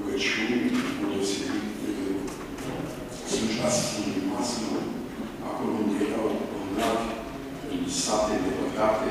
rugăciuni, deosebit slujba Sfântului Maslul, acolo unde erau bolnavi în sate îndepărtate,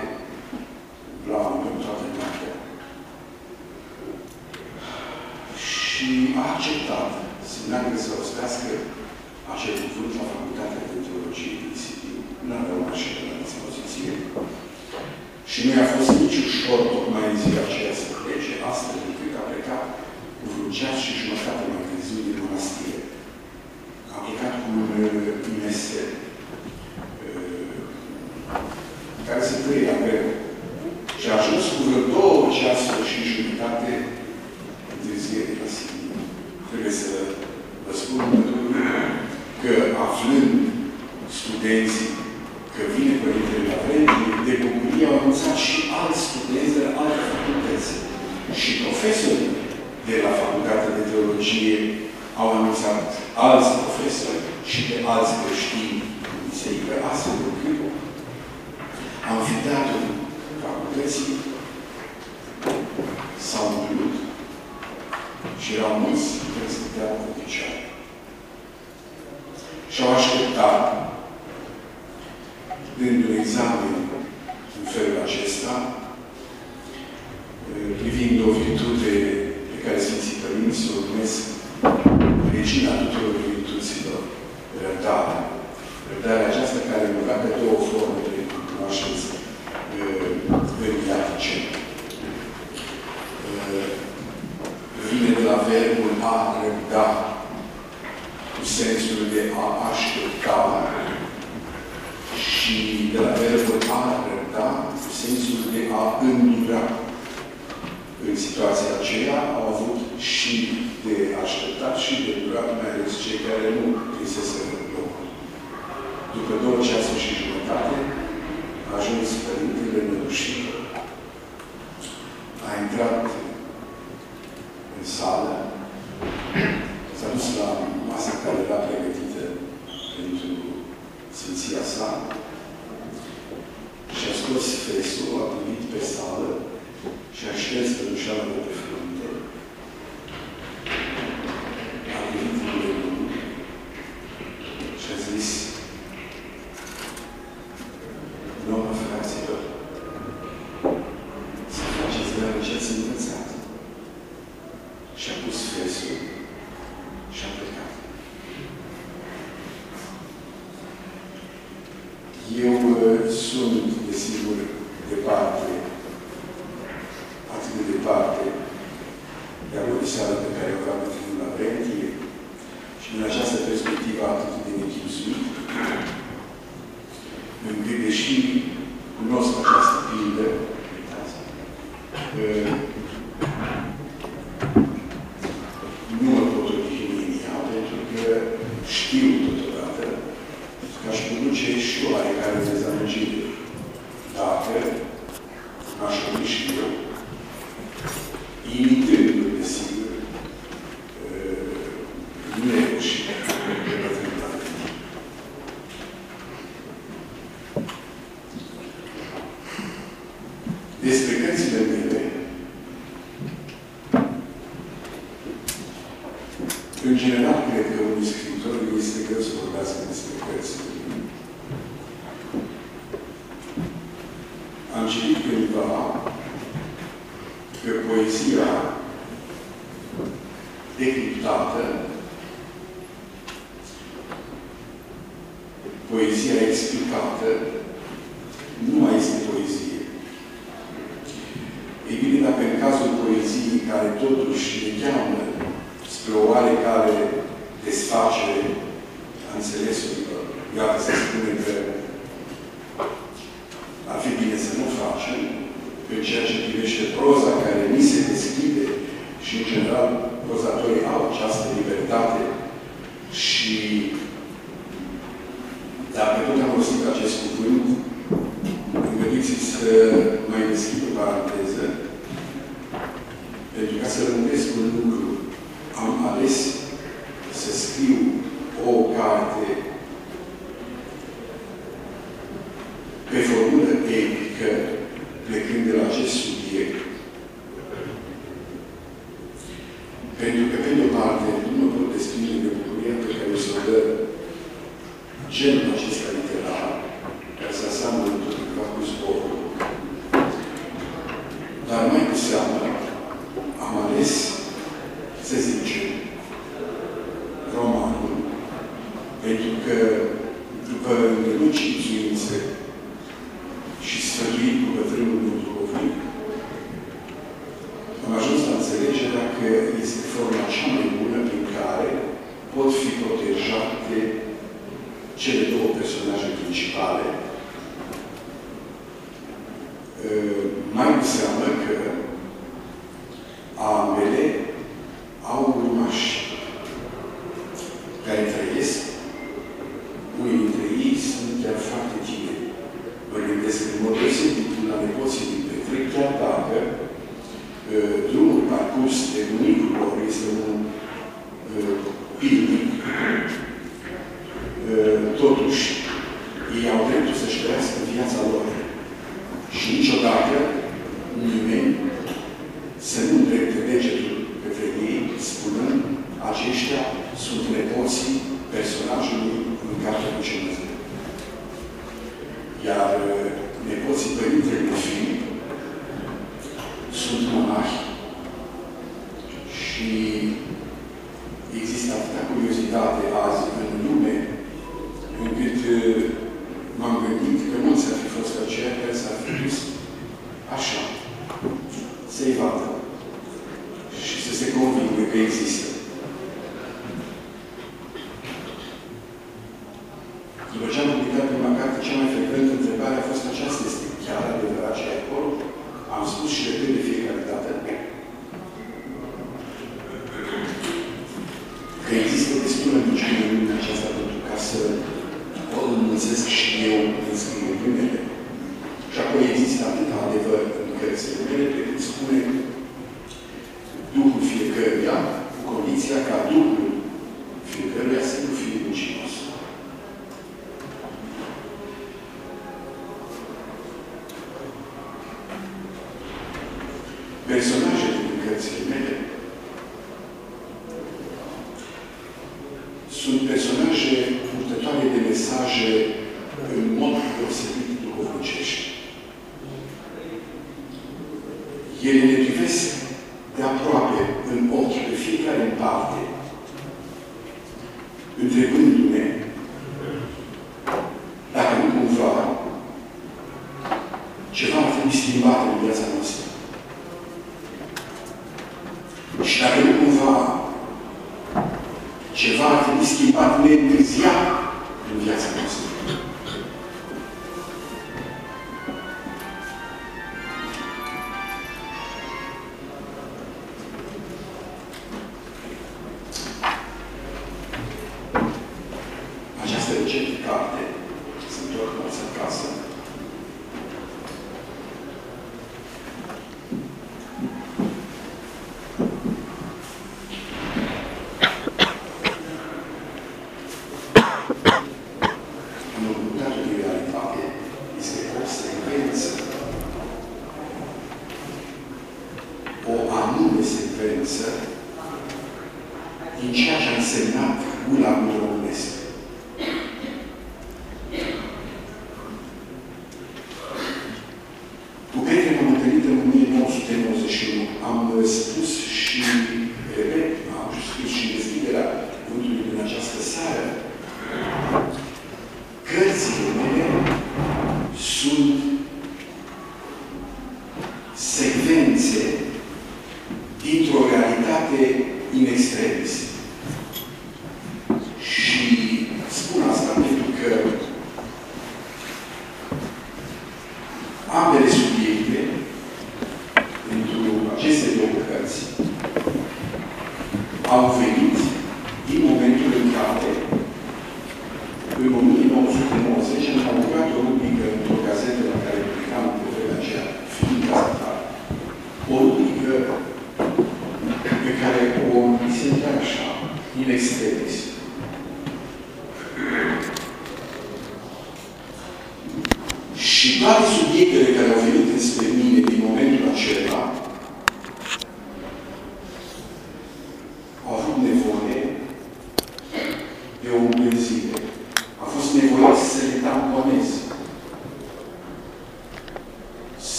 realitate in extremis.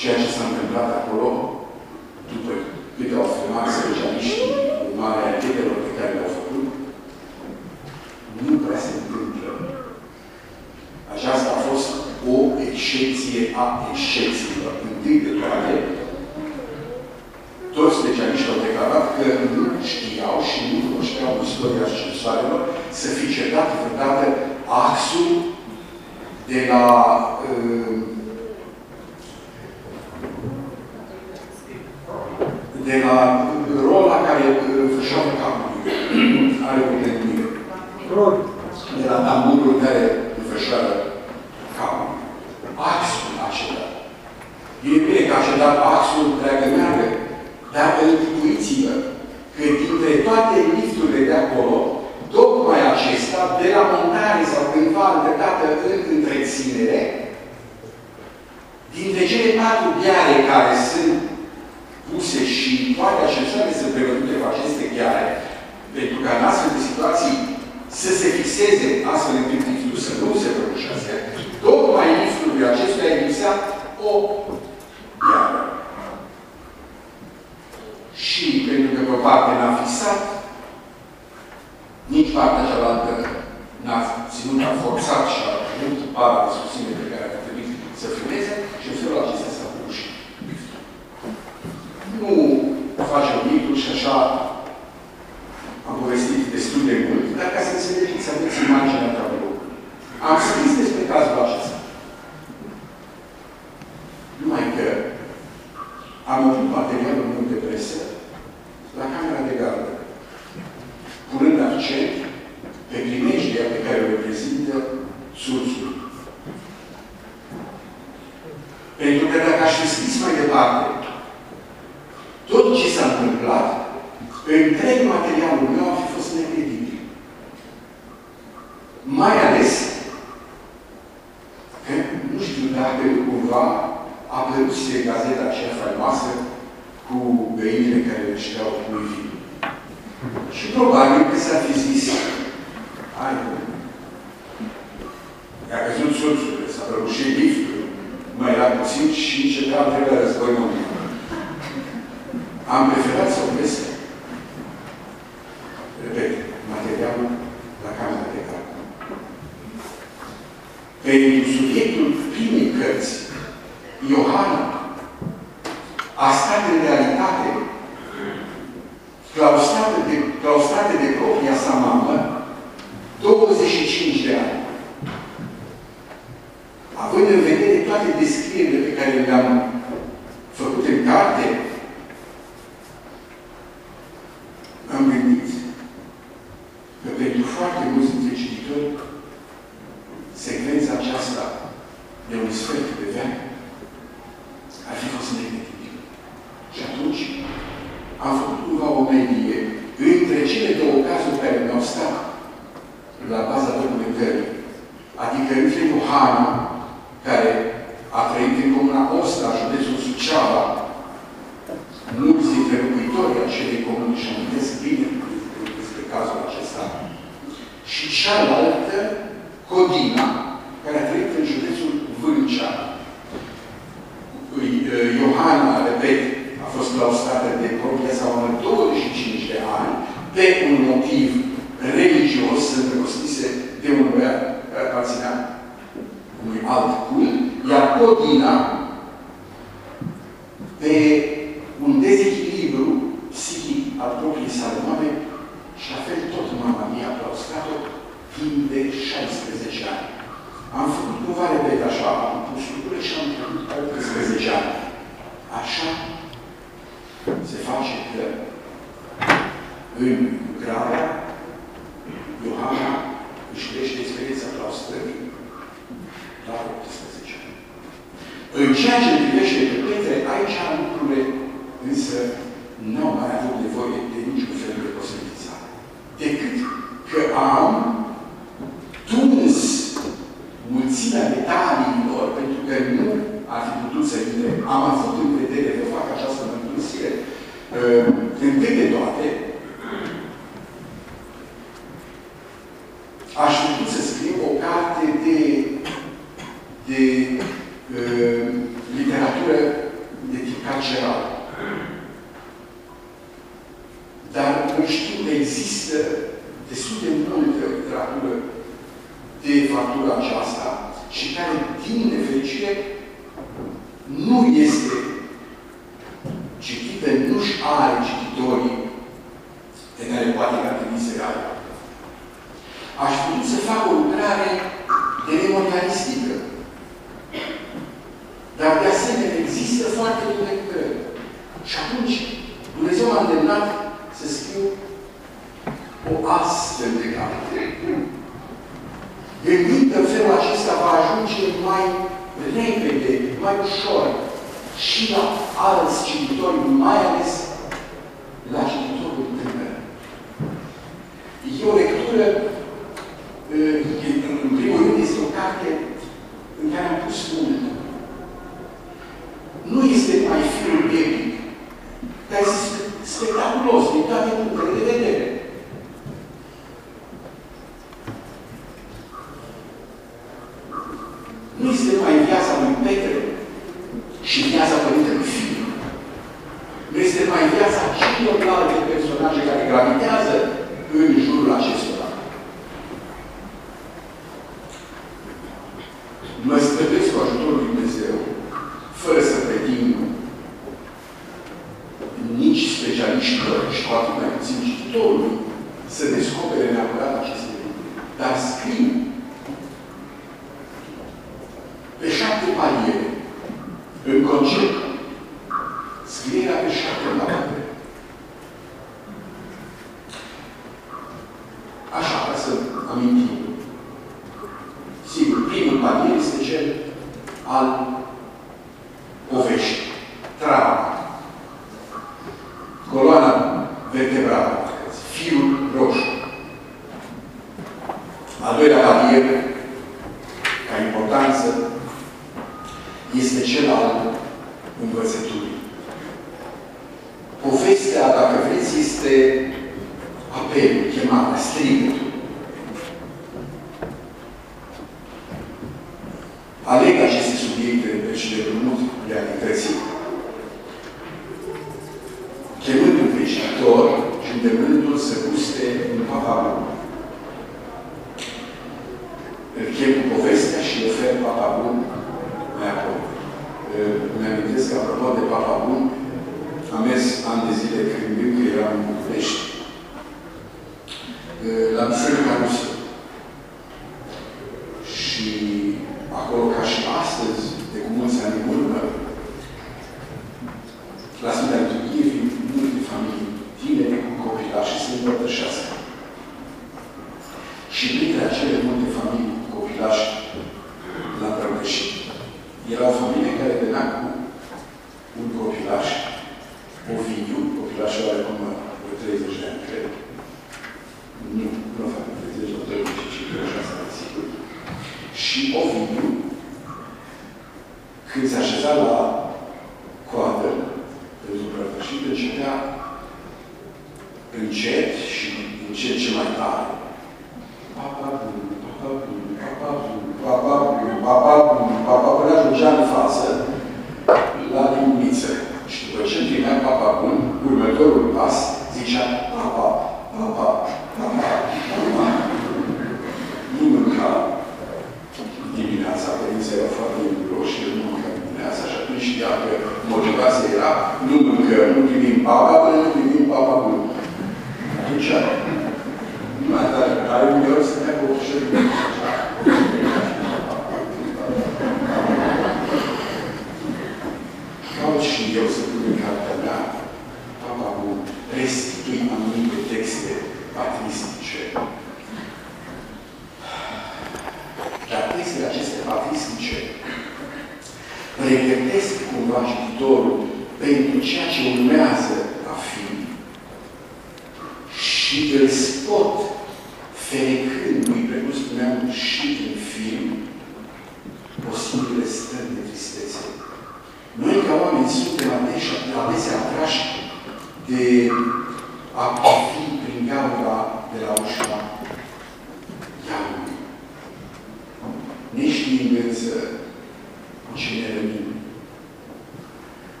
Ceea ce s-a întâmplat acolo, însă nu am mai avut nevoie de niciun fel de posibilizare. Decât că am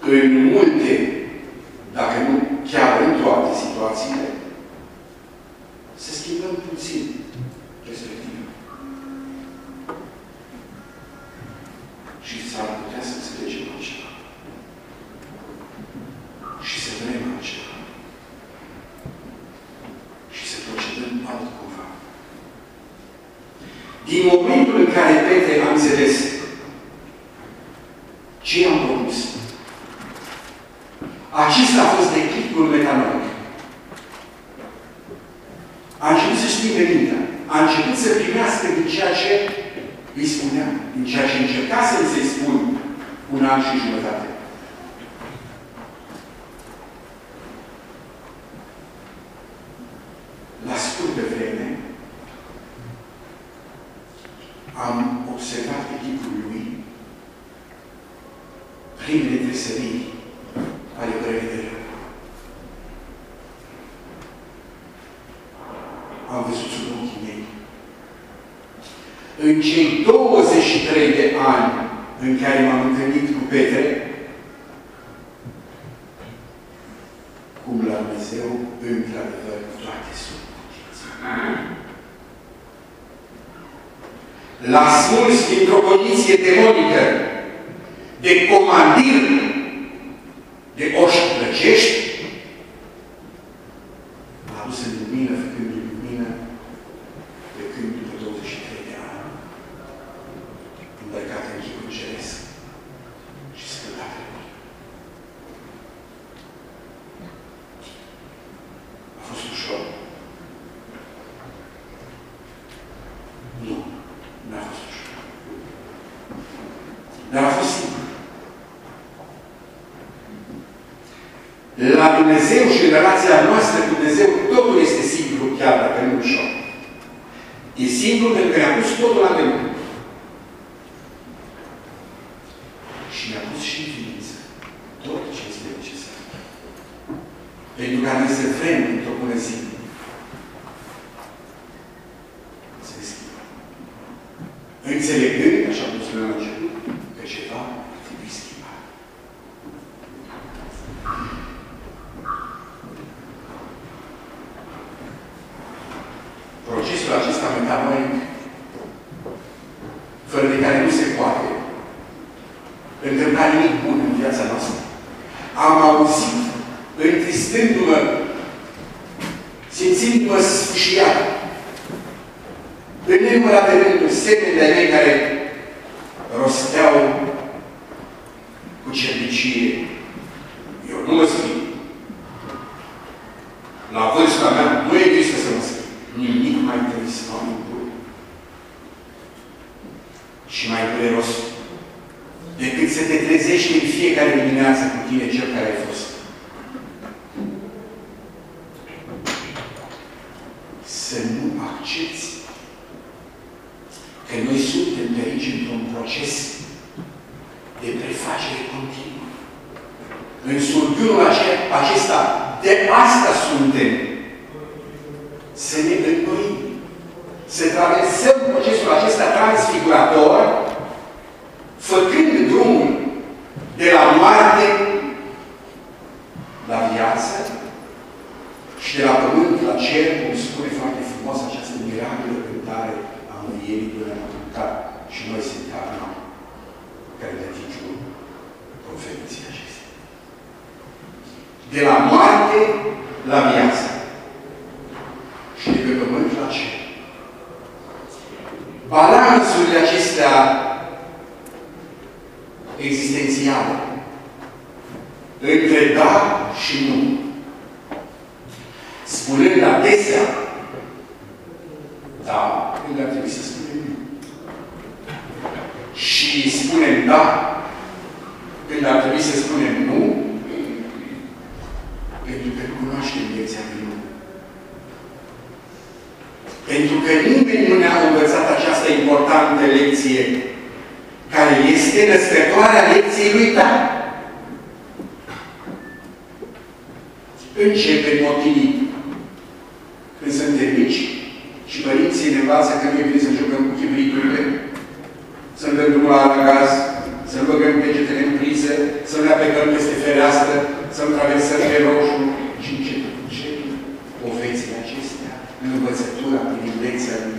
în multe, dacă nu chiar în toate situațiile, Pentru că nimeni nu ne-a învățat această importantă lecție, care este răstătoarea lecției lui tale. Începe motivit. Când suntem mici și părinții ne învață că nu e bine să jucăm cu chibriturile, să-l dăm drumul la gaz, să-l băgăm degetele în priză, să-l aplicăm peste fereastră, să-l traversăm pe roșu, Lisa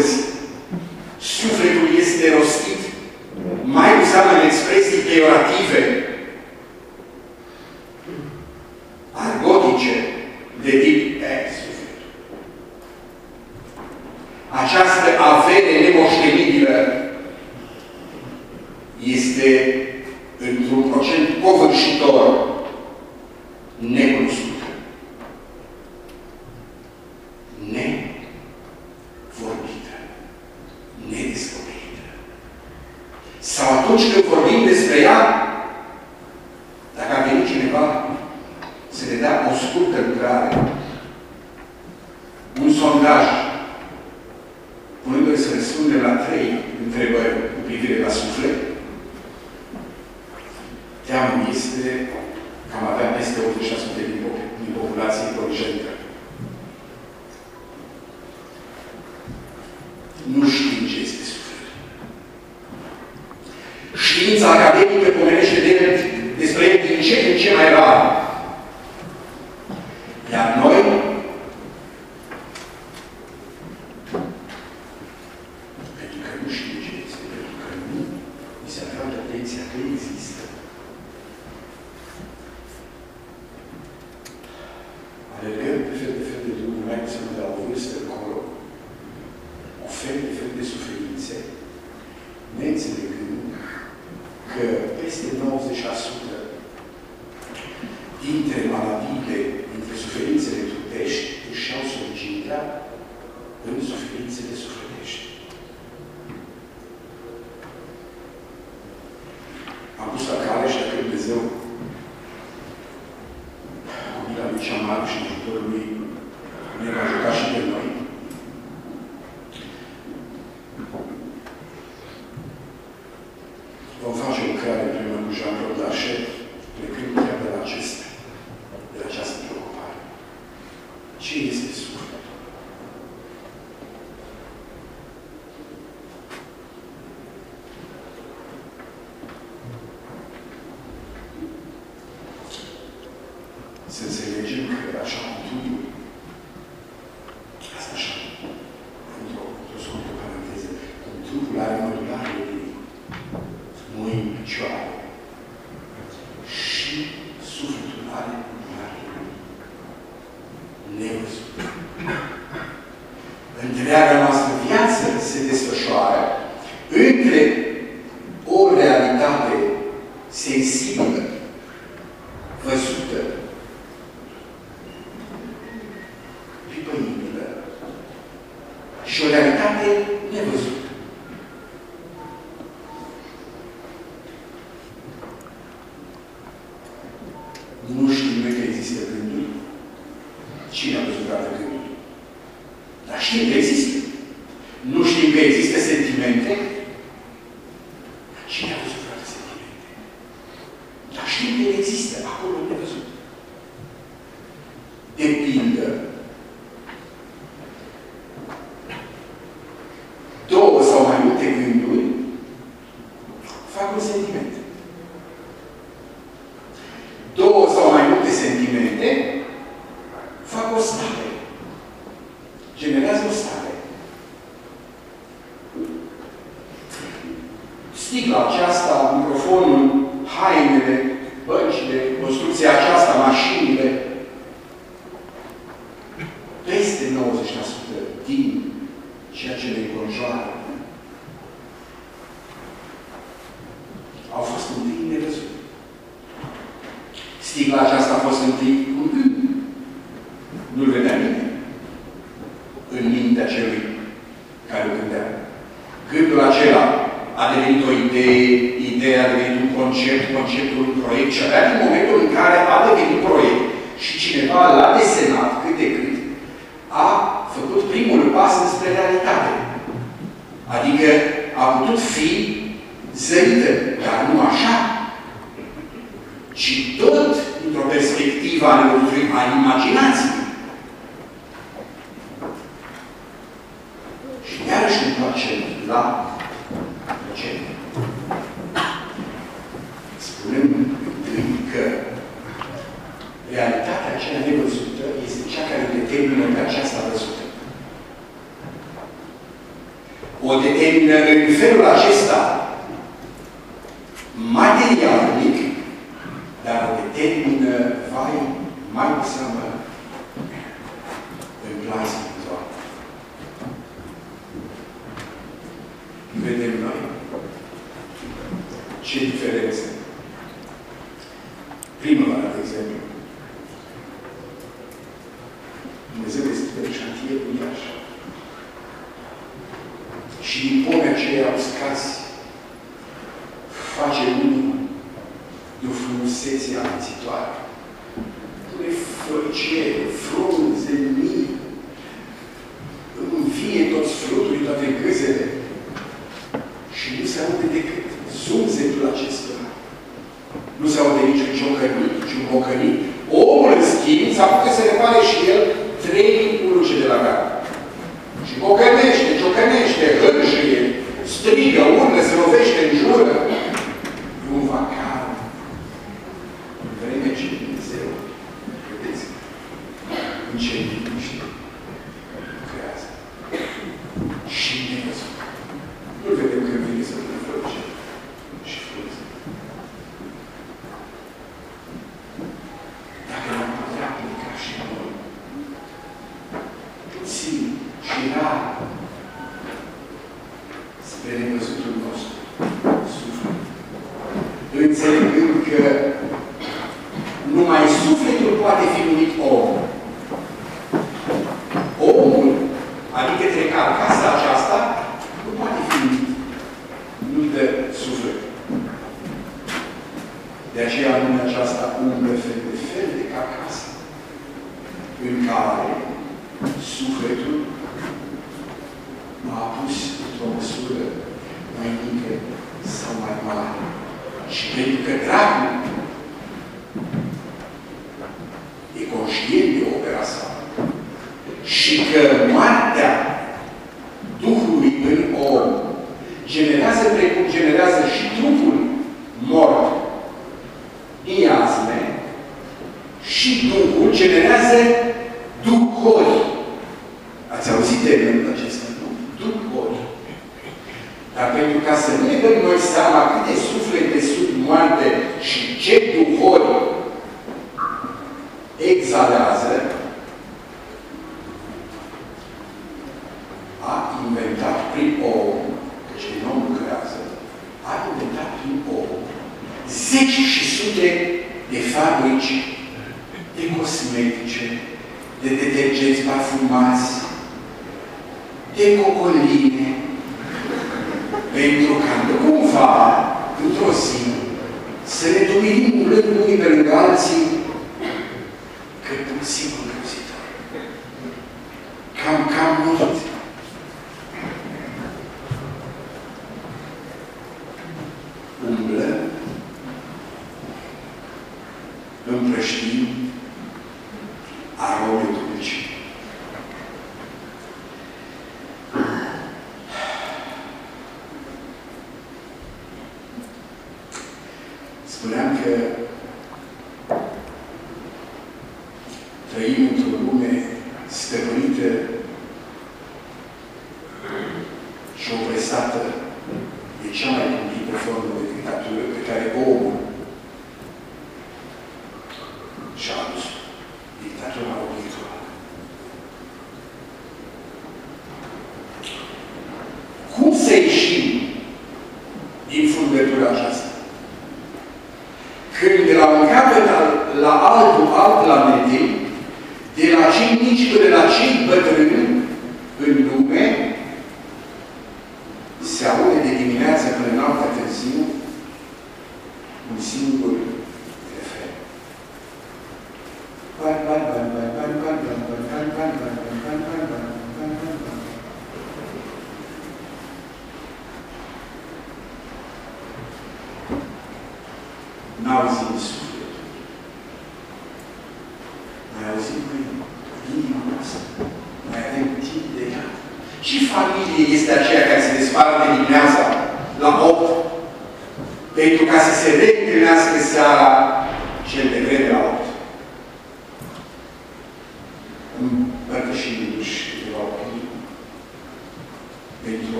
vezi, sufletul este rostit, mai cu seamă în expresii peiorative, ci tot într-o perspectivă a nevoitului a imaginației.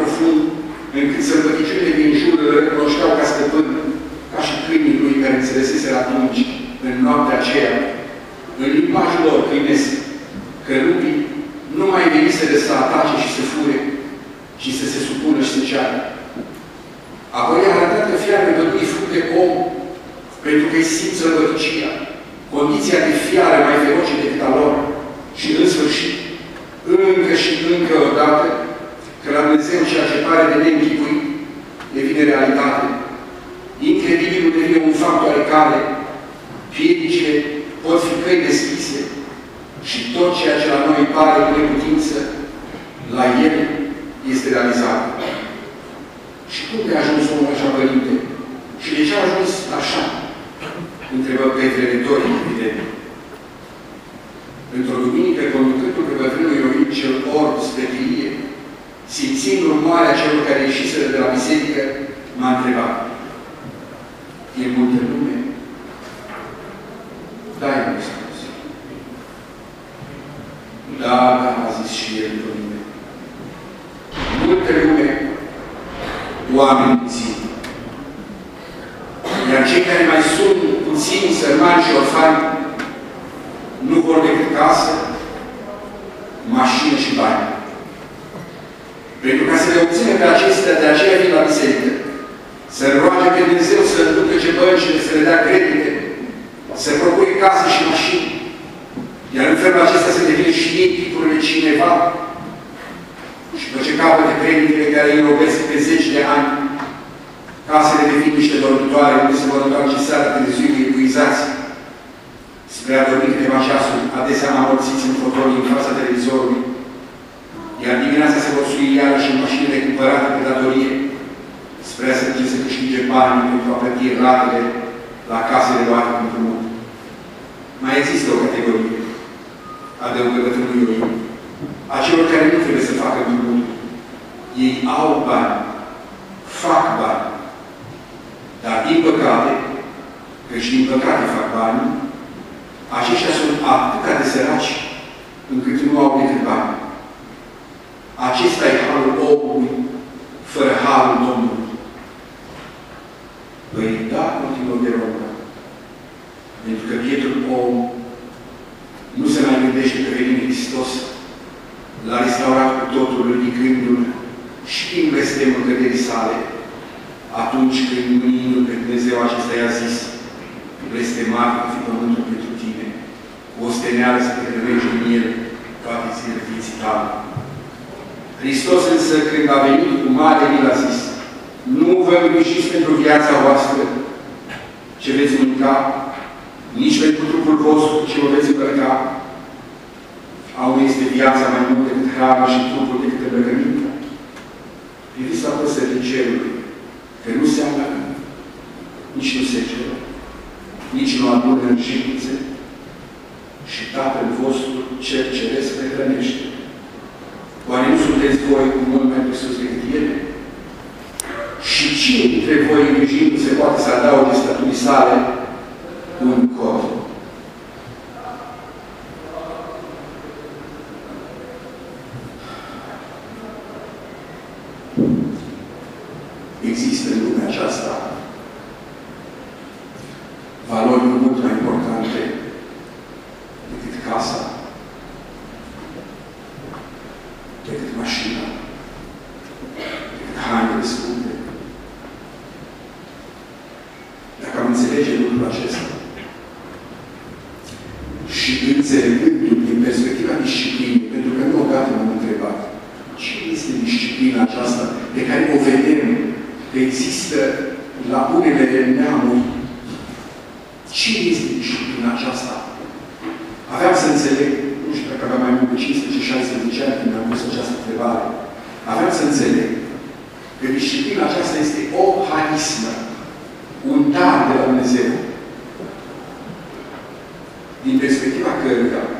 profund, încât sărbăticiunile din jur îl recunoșteau ca stăpân, ca și câinii lui care înțeleseseră atunci, în noaptea aceea, în limbajul lor câinesc, că rubii nu mai veniseră să atace și să fure, și să se supună și să ceară. Apoi i-a arătat că fiarele bătui fructe om, pentru că îi simt sărbăticia, condiția de fiare mai feroce decât a lor. Și în sfârșit, încă și încă o dată, că la Dumnezeu ceea ce pare de neînchipuit devine realitate. Incredibilul devine un fapt oarecare, piedicile pot fi căi deschise și tot ceea ce la noi pare cu neputință, la El este realizat. Și cum de a ajuns omul așa, Părinte? Și de ce a ajuns așa? Întrebă Petre retoric, evident. Într-o duminică, conducându-l pe bătrânul Iovic cel orb spre chirie, Simțind urmarea celor care ieșiseră de la biserică, m-a întrebat. E multă lume? Da, i-am răspuns. Da, da, a zis și el, Domnule. Multă lume, oameni puțini. Iar cei care mai sunt puțini, sărmani și orfani, nu vor decât casă, mașină și bani. Pentru ca să le obținem pe acestea, de aceea vin la biserică. Să roage pe Dumnezeu să ducă ce băncile, să le dea credite, să procure case și mașini. Iar în felul acesta se devine și ei titlurile cineva. Și după ce de premiile care îi robesc pe zeci de ani, casele devin niște dormitoare, unde se vor întoarce seara târziu epuizați. Spre a dormi câteva ceasuri, adesea amorțiți în fotolii în fața televizorului, iar dimineața se vor sui iarăși în mașinile cumpărate pe datorie, spre a se duce să câștige bani pentru a plăti ratele la casele luate cu mult. Mai există o categorie, adăugă bătrânul Iorin, a celor care nu trebuie să facă mult. Ei au bani, fac bani, dar din păcate, căci din păcate fac bani, aceștia sunt atât de săraci încât nu au decât bani. Acesta e halul omului fără halul Domnului. Păi da, continuă de rogă. Pentru că bietul om nu se mai gândește că veni Hristos l-a restaurat cu totul ridicându-l și prin blestemul căderii sale, atunci când mânindu pe Dumnezeu acesta i-a zis, blestemat va fi pământul pentru tine, cu o steneală să te credești în el toate zilele vieții tale. Hristos însă, când a venit cu mare mil a zis, nu vă îngrijiți pentru viața voastră ce veți mânca, nici pentru trupul vostru ce vă veți îmbrăca. Au este viața mai mult decât hrana și trupul decât îmbrăcămintea. Priviți la păsării cerului, că nu se amănă, nici nu se ceră, nici nu adună în ședințe și Tatăl vostru cel ceresc le hrănește. Oare nu sunteți voi cu mult mai presus decât ele? Și cine dintre voi îngrijindu-se poate să adauge statuii sale un cod? de perspectiva câmica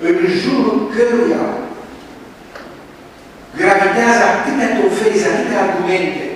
În jurul căruia gravitează atâtea dovezi, atâtea argumente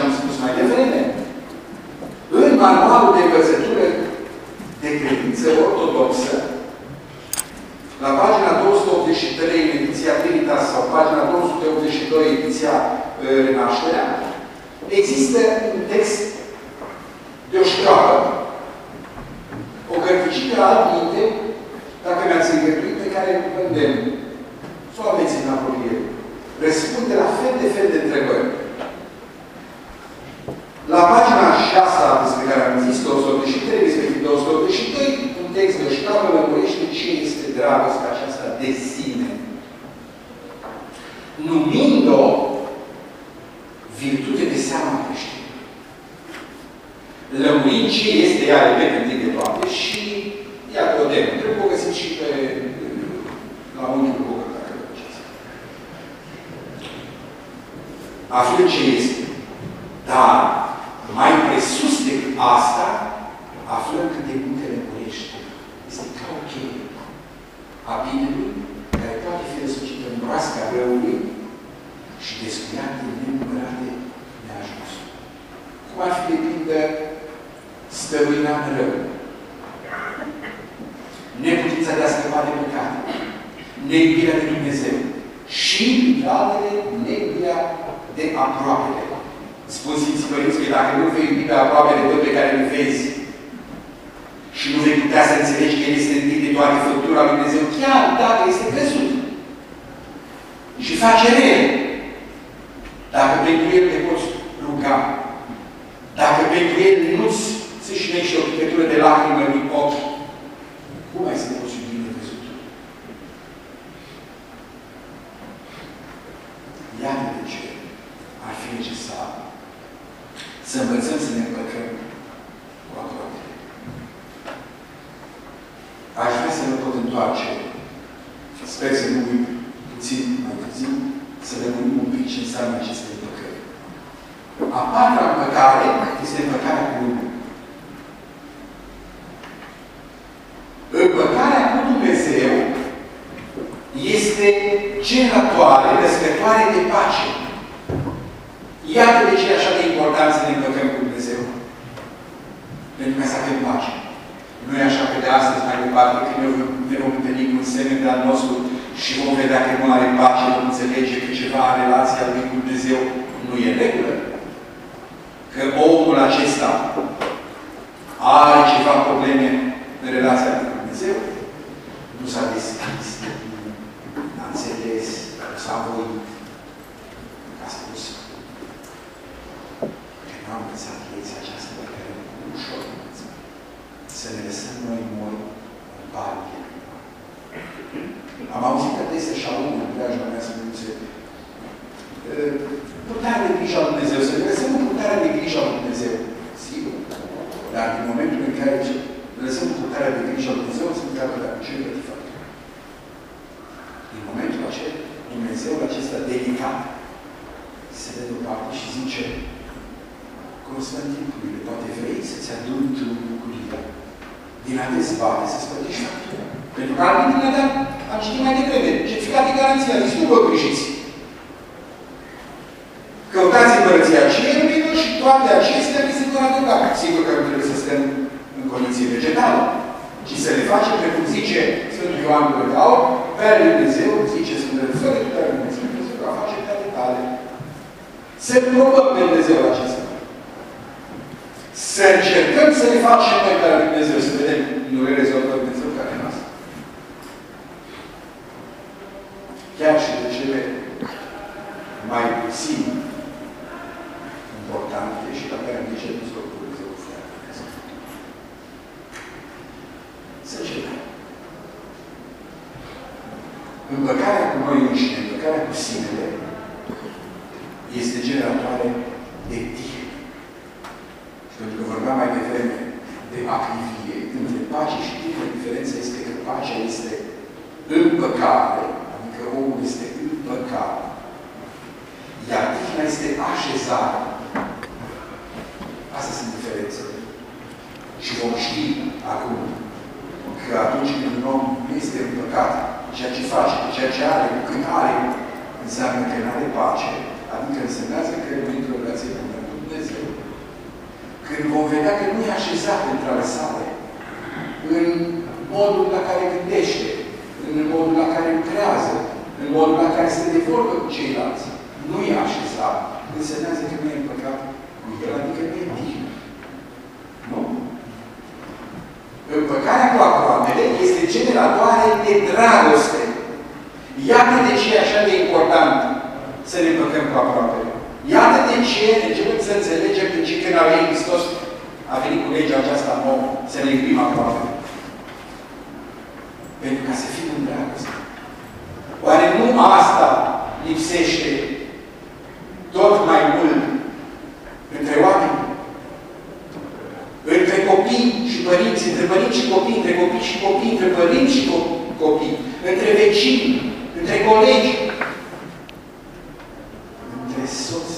am spus mai devreme, în manualul de învățătură de credință ortodoxă, la pagina 283 în ediția Trinitas sau pagina 282 ediția Renașterea, există un text de o școală o cărticică altminte, dacă mi-ați îngăduit, pe care vă îndemn. Să o aveți în apropiere. Răspunde la fel de fel de întrebări. La pagina 6 despre care am zis, 283, respectiv 282, un text de școală lămurește ce este dragostea aceasta de sine. Numind-o virtute de seama creștină lămurind ce este ea, repet, întâi de toate și iată o temă. Trebuie o găsim și pe la unul Google, dacă vă duceți. Aflăm ce este. Dar, mai presus decât asta, aflăm cât de multe lămurește. Este ca o cheie a binelui, care poate fi răsucită în broasca răului și descuiată în nenumărate neajunsuri. Cum ar fi de pildă stăruina în rău. Neputința de a scăpa de păcat. Neiubirea de Dumnezeu. Și, între altele, neiubirea de aproapele. Spun Sfinții Părinți că dacă nu vei iubi pe aproapele tău pe care îl vezi și nu vei putea să înțelegi că El este întâi de toate făptura lui Dumnezeu, chiar dacă este crezut și face rele, dacă pentru El te poți ruga, dacă pentru El nu-ți sâșnește o picătură de lacrimă din ochi, cum ai să poți iubi nevăzut? Iată de ce ar fi necesar să învățăm să ne împăcăm cu aproape. Aș vrea să mă pot întoarce, sper să nu uit puțin mai târziu, să lămurim un pic ce înseamnă aceste împăcări. A patra împăcare este împăcarea cu Dumnezeu. Împăcarea cu Dumnezeu este generatoare, născătoare de pace. Iată de ce e așa de important să ne împăcăm cu Dumnezeu. Pentru ca să avem pace. Nu e așa că de astăzi mai departe, când ne vom întâlni cu un semn de al nostru și vom vedea că nu are pace, nu înțelege că ceva în relația lui cu Dumnezeu nu e regulă, că omul acesta are ceva probleme în relația cu Dumnezeu, nu s-a deschis, n-a înțeles, nu s-a voit, a spus că nu am învățat lecția aceasta pe care ușor să ne lăsăm noi moi în bani am auzit adesea și aud în preajma mea să se purtarea de grijă a Dumnezeu, să ne lăsăm purtarea de grijă a Dumnezeu. Sigur. Dar în momentul în care lăsăm purtarea de grijă a Dumnezeu, se întreabă dacă ce de fapt. În momentul acela, Dumnezeu acesta delicat se dă deoparte și zice Constantinului, poate vrei să-ți aduni tu bucuria din a dezbate, să-ți plătești factura. Pentru că al ne dat, am citit mai devreme, certificat de garanție, a zis, nu vă greșiți. Căutați împărăția cerurilor și toate acestea vi se vor adăuga. Sigur că nu trebuie să stăm în condiții vegetale, ci să le facem, precum zice Sfântul Ioan Gurădau, pe ale Dumnezeu, zice Sfântul fără de ale Dumnezeu, Dumnezeu va face pe ale tale. Să probăm pe Dumnezeu acesta. Să încercăm să le facem noi pe ale Dumnezeu, să vedem, nu le rezolvă Dumnezeu care noastră. chiar și de cele mai puțin importante și la care am zice nu scopul Dumnezeu foarte Să încercăm. Împăcarea cu noi înșine, împăcarea cu sinele, este generatoare de tine. Pentru că vorbeam mai devreme de activie, între pace și tine, diferența este că pacea este împăcare, că omul este împăcat. Iar tihna este așezare. Astea sunt diferențele. Și vom ști acum că atunci când un om nu este împăcat, ceea ce face, ceea ce are, când are, înseamnă că nu are pace, adică însemnează că nu într-o relație bună cu Dumnezeu. Când vom vedea că nu e așezat între ale sale, în modul la care gândește, în modul la care lucrează, în modul la care se de vorbă cu ceilalți, nu e așezat, însemnează că nu e împăcat cu el, adică nu e dignă. Nu? Împăcarea cu aproapele este generatoare de dragoste. Iată de ce e așa de important să ne împăcăm cu aproapele. Iată de ce începem să înțelegem de ce când a venit Hristos a venit cu legea aceasta nouă, să ne iubim aproape. Pentru ca să fim în dragoste. Oare nu asta lipsește tot mai mult între oameni? Între copii și părinți, între părinți și copii, între copii și copii, între părinți și copii, între vecini, între colegi, între soți.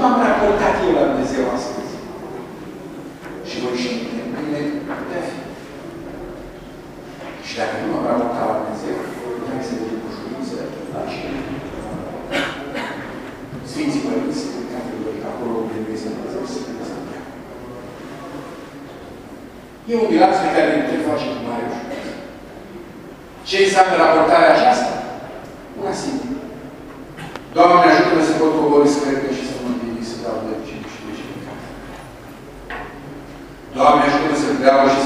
m-am raportat eu la Dumnezeu astăzi. Și voi și mâine putea fi. Și dacă nu m-am raportat la Dumnezeu, voi putea să vin cu șurință la cine. Sfinții Părinți sunt categoric acolo unde trebuie să Dumnezeu să ne să E un bilanț pe care îl trebuie face cu mare ușurință. Ce înseamnă raportarea aceasta? Una simplă. Doamne, ajută-mă să pot coborâ Diamoci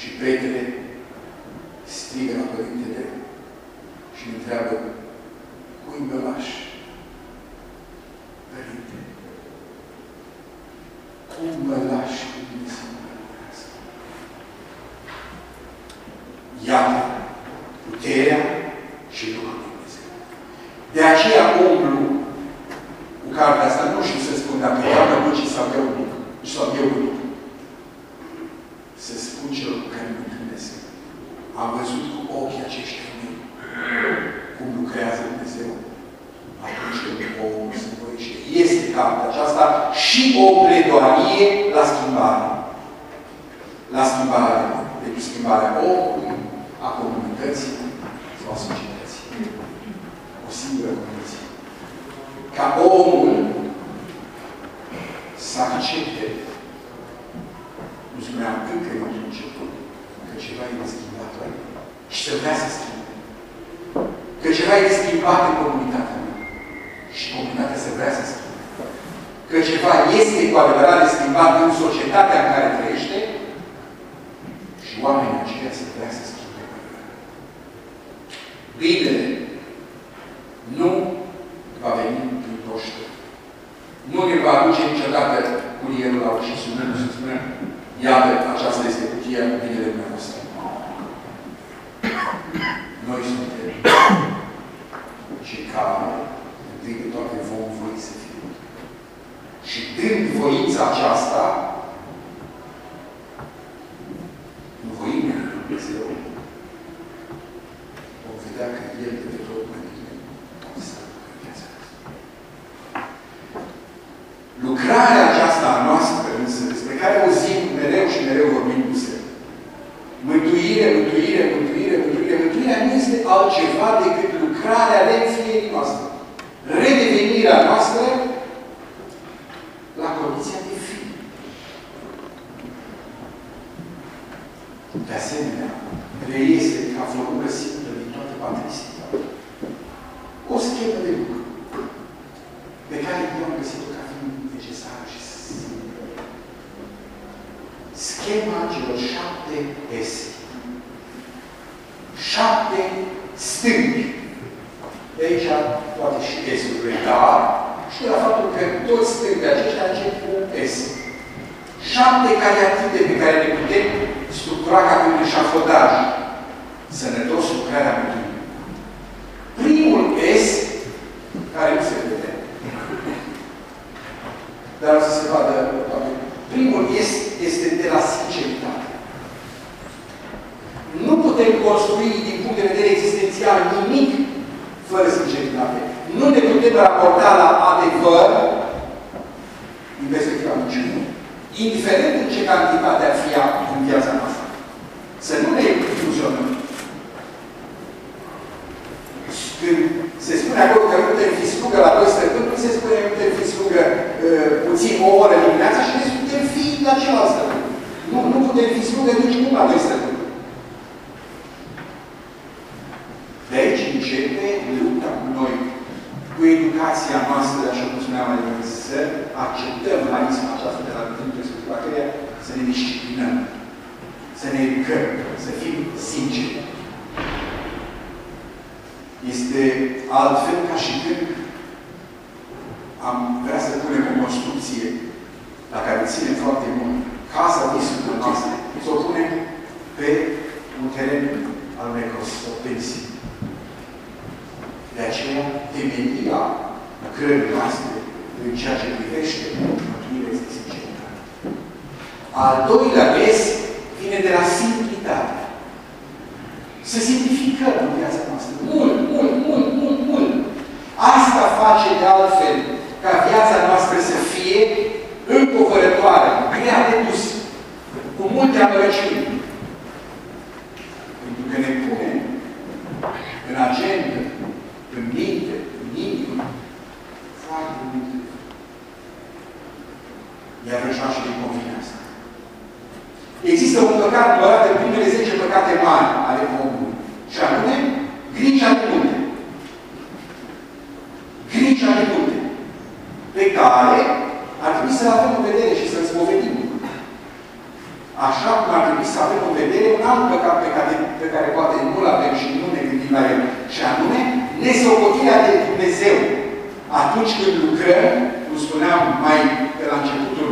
Și petre strigă la Părintele și întreabă, cui mi-o lași? deranja și din confinează. Există un păcat doar de primele 10 păcate mari ale omului. Și anume, grija de munte. Grija de munte. Pe care ar trebui să-l avem în vedere și să-l spovedim. Așa cum ar trebui să avem în vedere un alt păcat pe care, pe care poate nu-l avem și nu ne gândim la el. Și anume, nesocotirea de Dumnezeu. Atunci când lucrăm, cum spuneam mai de la începutul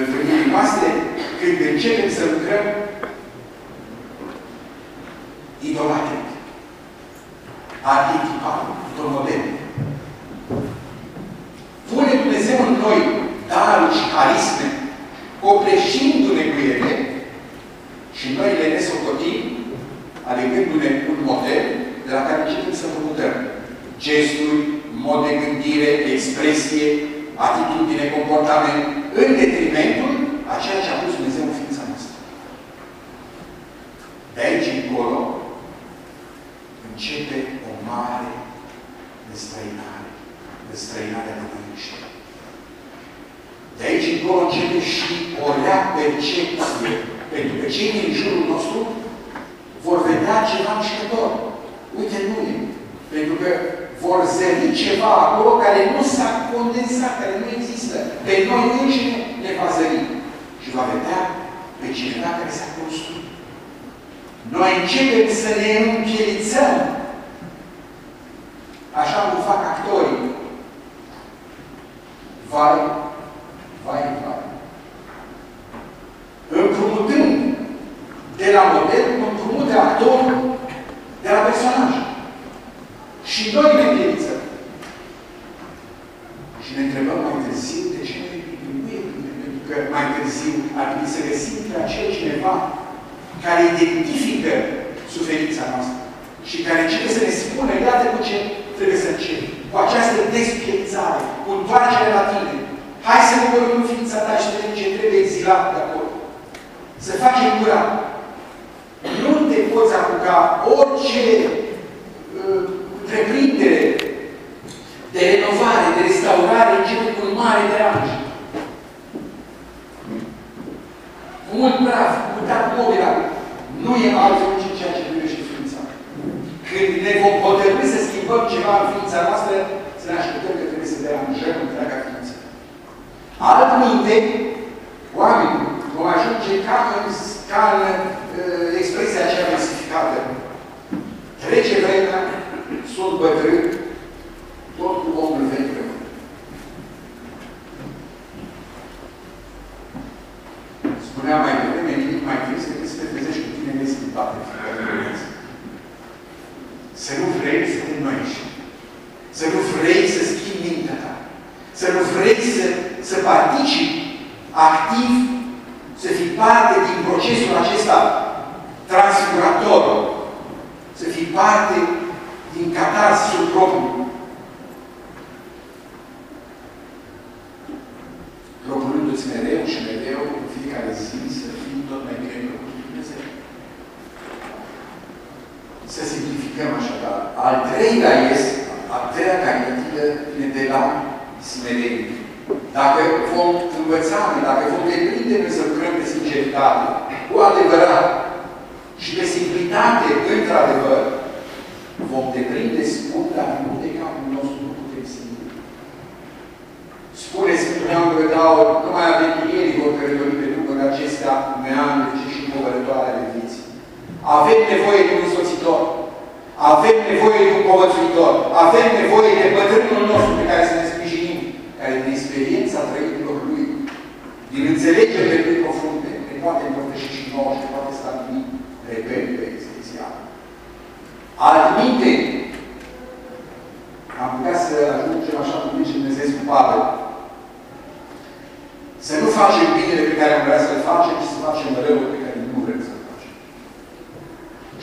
întâlnirii noastre, când începem să lucrăm idolatric. Adică,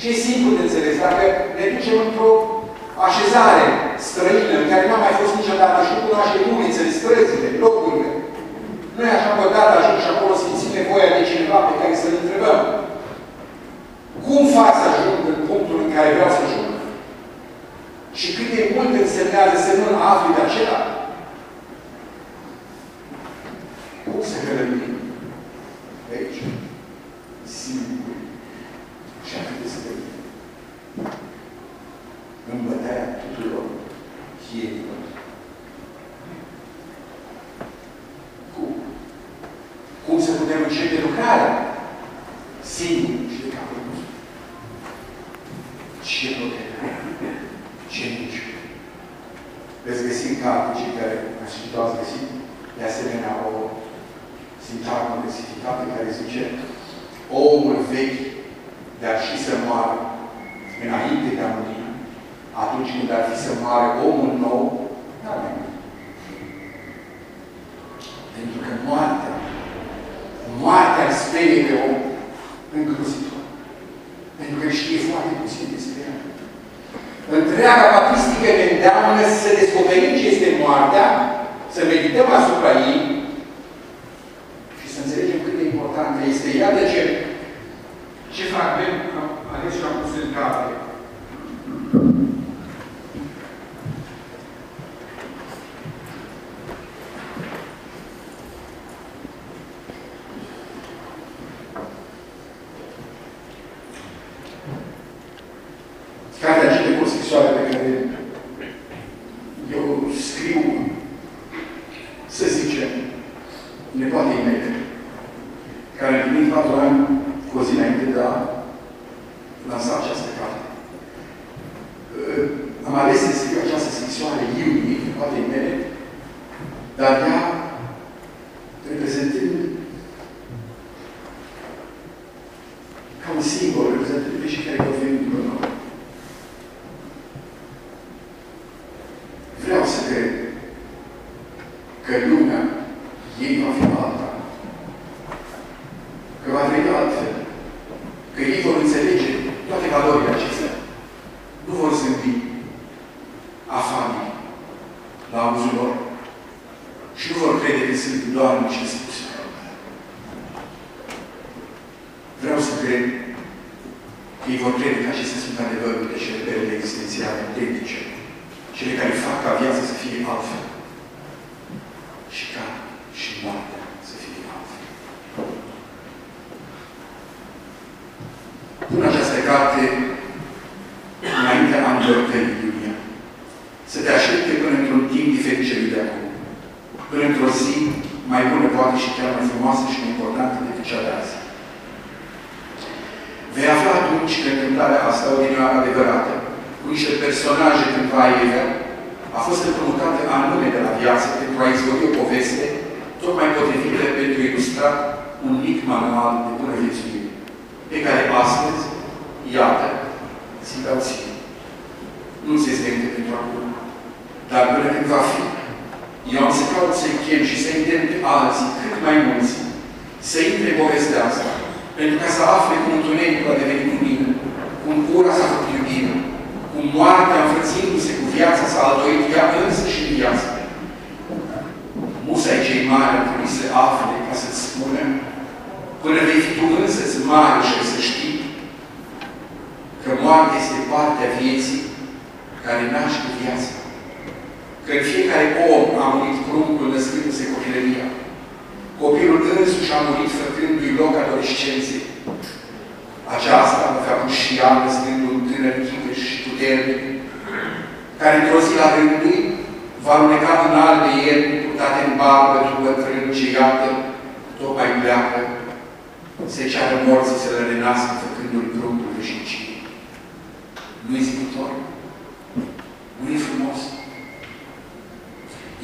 și simplu de înțeles. Dacă ne ducem într-o așezare străină, în care nu am mai fost niciodată și nu cunoaște ulițele, străzile, locurile, noi așa păcat ajung și acolo simțim nevoia de cineva pe care să-l întrebăm. Cum fac să ajung în punctul în care vreau să ajung? Și cât de mult însemnează să nu afli de acela?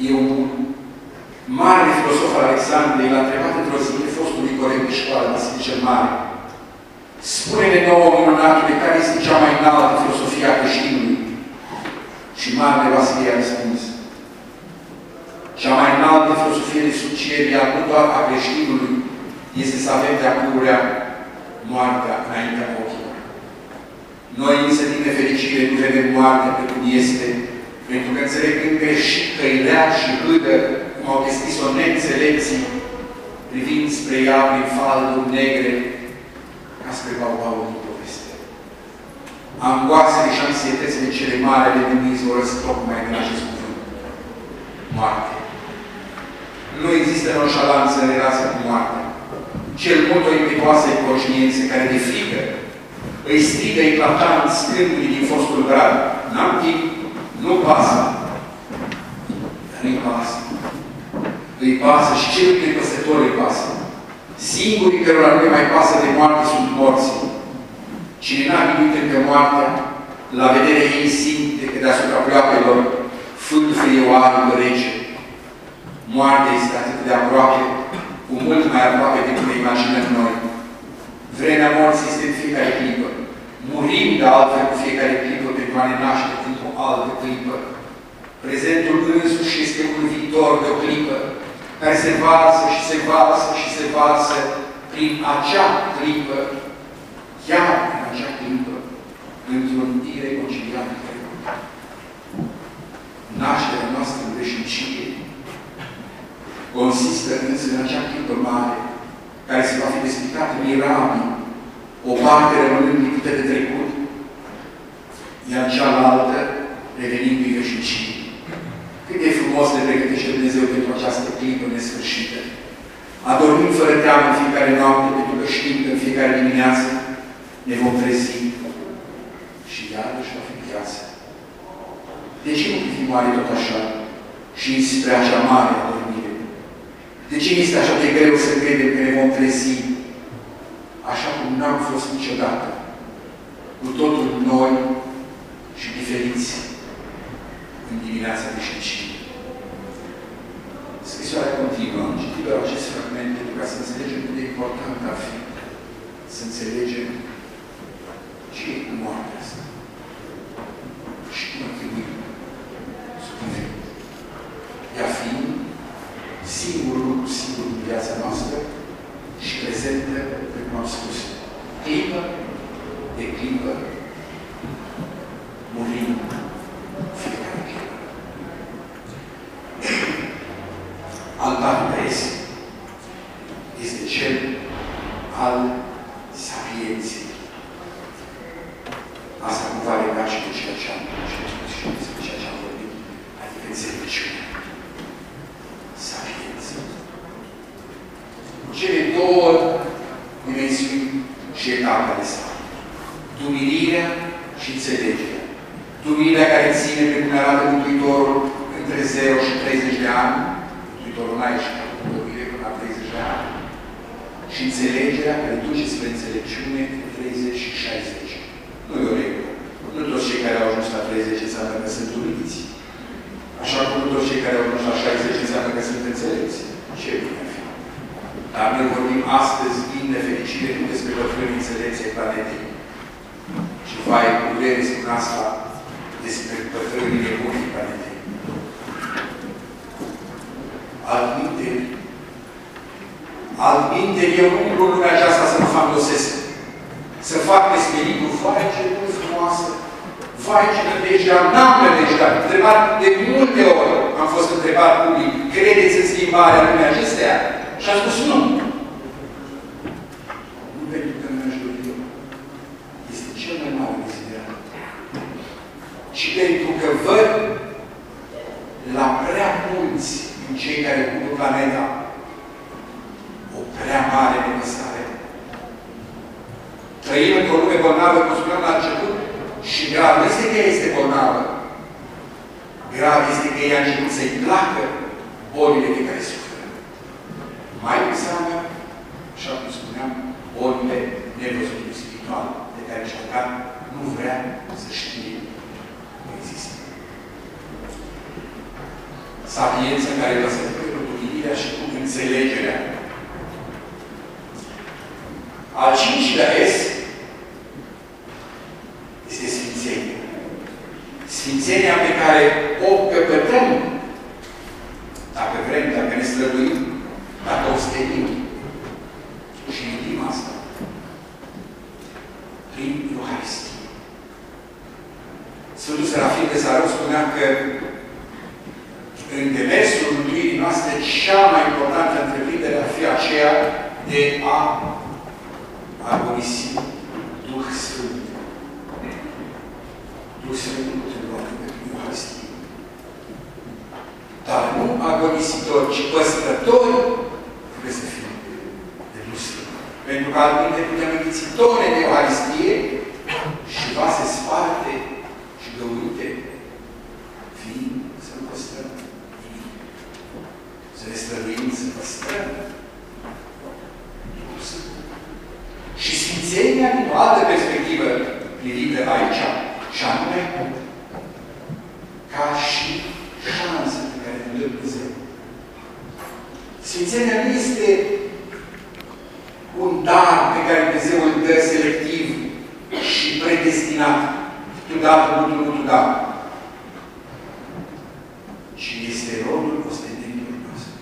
E un mare filosof al Alexandrei, l-a întrebat într-o zi pe fostului coleg de școală, Vasile cel Mare. Spune-ne nouă, minunatule, care este cea mai înaltă filosofie a creștinului? Și Marele Vasile i-a răspuns. Cea mai înaltă filosofie de sub cer, nu doar a creștinului, este să avem de-a moartea înaintea ochilor. Noi, însă, din nefericire, nu vedem moartea pe cum este, pentru că înțelegând greșit că rea și râdă, cum au descris-o neînțelepții, privind spre ea prin falduri negre, ca spre baubau din poveste. Angoasele și ansietățile cele mari ale lumii izvorăsc tocmai din acest cuvânt. Moarte. Nu există nonșalanță în relația cu moartea. Cel mult o impetuoasă conștiință care de frică îi strigă eclatant strâmbului din fostul grad. N-am timp, nu pasă. Dar nu-i pasă. Îi pasă și celui nepăsător îi pasă. Singurii cărora nu mai pasă de moarte sunt morții. Cine n-a gândit încă moartea, la vedere ei simte că deasupra ploapelor fâlfâie o aripă rece. Moartea este atât de aproape, cu mult mai aproape decât ne imaginăm noi. Vremea morții este în fiecare clipă. Murim de altfel cu fiecare clipă pentru a ne naște într-o altă clipă. Prezentul însuși este un viitor de o clipă care se varsă și se varsă și se varsă prin acea clipă, chiar în acea clipă, într-un ireconciliabil trecut. Nașterea noastră în veșnicie consistă însă în acea clipă mare care se va fi despicat mirabil, o parte rămânând liptă de trecut, iar cealaltă revenind în veșnicie. Cât de frumos ne pregătește Dumnezeu pentru această clipă nesfârșită. Adormim fără teamă în fiecare noapte, pentru că știm că în fiecare dimineață ne vom trezi și iarăși va fi viață. De ce nu fi mare tot așa și spre acea mare adormire? De ce este așa de greu să credem că ne vom trezi așa cum n-am fost niciodată, cu totul noi și diferiți în dimineața veșniciei. Scrisoarea continuă. Am citit doar acest fragment pentru ca să înțelegem cât de important ar fi să înțelegem ce e cu moartea asta. Și cum ar trebui să privim. Ea fiind singurul lucru sigur în viața noastră și prezentă, cum am spus, clipă de clipă, murim fiecare clipă. Al doilea este, este cel al sapienței. Asta nu va lega și cu ceea ce am spus și cu ceea ce am vorbit, adică înțelepciunea. Sapiență. Cu cele două dimensiuni și etape ale sale. Dumirirea și înțelegerea. Dumirirea care ține pe cum arată Mântuitorul între 0 și 30 de ani, Mântuitorul n-a ieșit la dumire până la 30 de ani, și înțelegerea care duce spre înțelepciune între 30 și 60. Nu e o regulă. Nu toți cei care au ajuns la 30 înseamnă că sunt umiliți. Așa cum nu toți cei care au ajuns la 60 înseamnă că sunt înțelepți. Ce bine fi. Dar noi vorbim astăzi, din nefericire, nu despre bătrâni înțelepți ai planetei. Și vai, putere spun asta despre bătrânii nebuni planetei. Altminteri, altminteri, eu nu umblu în lumea aceasta să mă fantosesc. Să fac pe spiritul, vai ce bun frumoasă, vai ce nădejdea, n-am nădejdea. Întrebat de multe ori am fost întrebat public, credeți în schimbarea lumii acestea? Și a spus nu. Nu pentru că nu aș dori eu. Este cel mai mare deziderat. Și pentru că văd la prea mulți din cei care ocupă planeta o prea mare nepăsare. Trăim într-o lume bolnavă, cum spuneam la început, și grav nu este că ea este bolnavă. Grav este că ea a început să-i placă bolile de care suferă. Mai înseamnă, așa cum spuneam, bolile nevăzute spirituale, de care nici măcar nu vrea să știe că există. Sapiența care va să cu gândirea și cu înțelegerea. Al cincilea S este Sfințenia. Sfințenia pe care o căpătăm dacă vrem, dacă ne străduim, dacă o stenim și iubim asta, prin Euharistie. Sfântul Serafim de Sarău spunea că în demersul mântuirii noastre, cea mai importantă întreprindere ar fi aceea de a agonisi Duh Sfânt. Duh Sfânt nu te roagă pentru Euharistie. Dar nu agonisitori, ci păstrători, trebuie să fie de Duh Sfânt. Pentru că altminte putem înghiți tone de Euharistie și vase sparte și găurite, fiind să nu păstrăm Să ne străduim să păstrăm Duhul Sfânt. Și Sfințenia din o altă perspectivă privită aici, și anume ca și șansă pe care ne dă Dumnezeu. Sfințenia nu este un dar pe care Dumnezeu îl dă selectiv și predestinat. Tu da, tu nu, tu nu, tu da. Și este rodul ostenelilor noastre.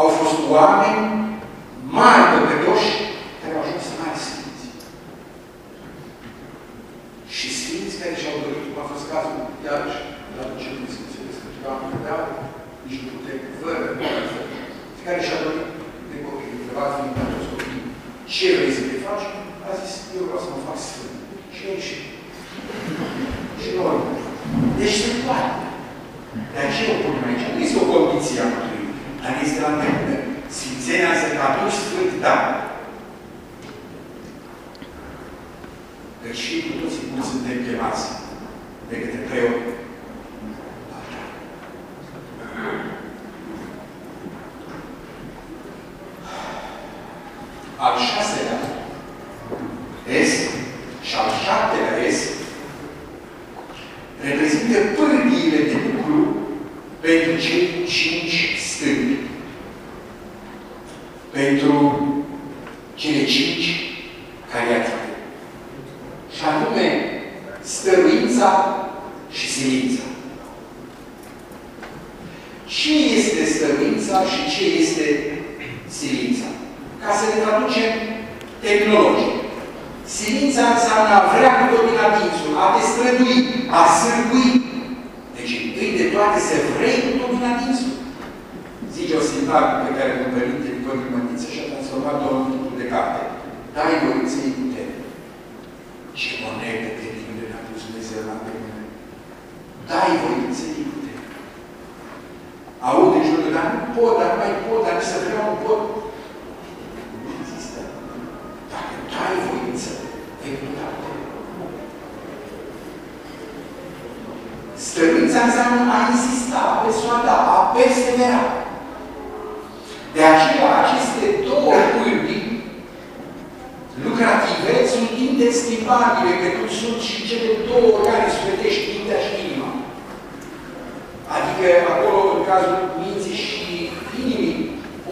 Au fost oameni mari păcătoși care au ajuns mari sfinți. Și sfinți care și-au dorit, cum a fost cazul, iarăși, la ce nu se înțeles, că ceva am credeau, nici nu putem, fără, care și-a dorit de copii, întreba fiind pe toți copiii, ce vrei să te faci? A zis, eu vreau să mă fac sfânt. Și a ieșit. Și noi. Deci se poate. De aceea o punem aici. Nu este o condiție a mântuirii, dar este la mână. Sfințenia să ca Duh Sfânt, da. Deci și cu toții cum suntem chemați de către preot. Al șaselea S și al șaptelea S reprezintă pârghiile de lucru pentru cei cinci stâlpi. Pentru cele cinci cariatite. Și anume, stăruința și silința. Ce este stăruința și ce este silința? Ca să ne traducem tehnologic. Silința înseamnă a vrea cu tot din adinsul, a te strădui, a sârbui. Deci, întâi de toate, să vrei cu tot din adinsul. Zice o sintagmă pe care un părinte Nicodim Măniță și-a transformat două titlul de carte. Dai voinței putere. Ce monedă teribilă ne-a pus Dumnezeu la mine. Dai voinței putere. Aude jurul, dar nu pot, dar nu mai pot, dar nici să vreau, nu pot. Nu există. Dacă dai voință, vei putea putere. Stăruința înseamnă a insista, a persuada, a persevera. De aceea, aceste două pârghii lucrative sunt indescripabile, că tu sunt și cele două organe sufletești, mintea și inima. Adică, acolo, în cazul minții și inimii,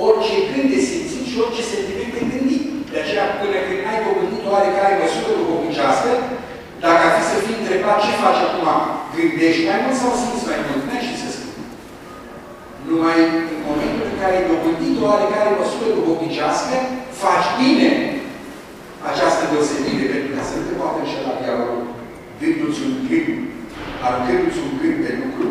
orice gând de simțit și orice sentiment de gândit. De aceea, până când ai dobândit oarecare măsură duhovnicească, dacă ar fi să fii întrebat ce faci acum, gândești mai mult sau simți mai mult? Nu ai și să spui. Numai în momentul în care ai dobândit oarecare măsură duhovnicească, faci bine această deosebire, pentru ca să nu te poată înșela diavolul, dându-ți un gând, arătându-ți un gând de lucru,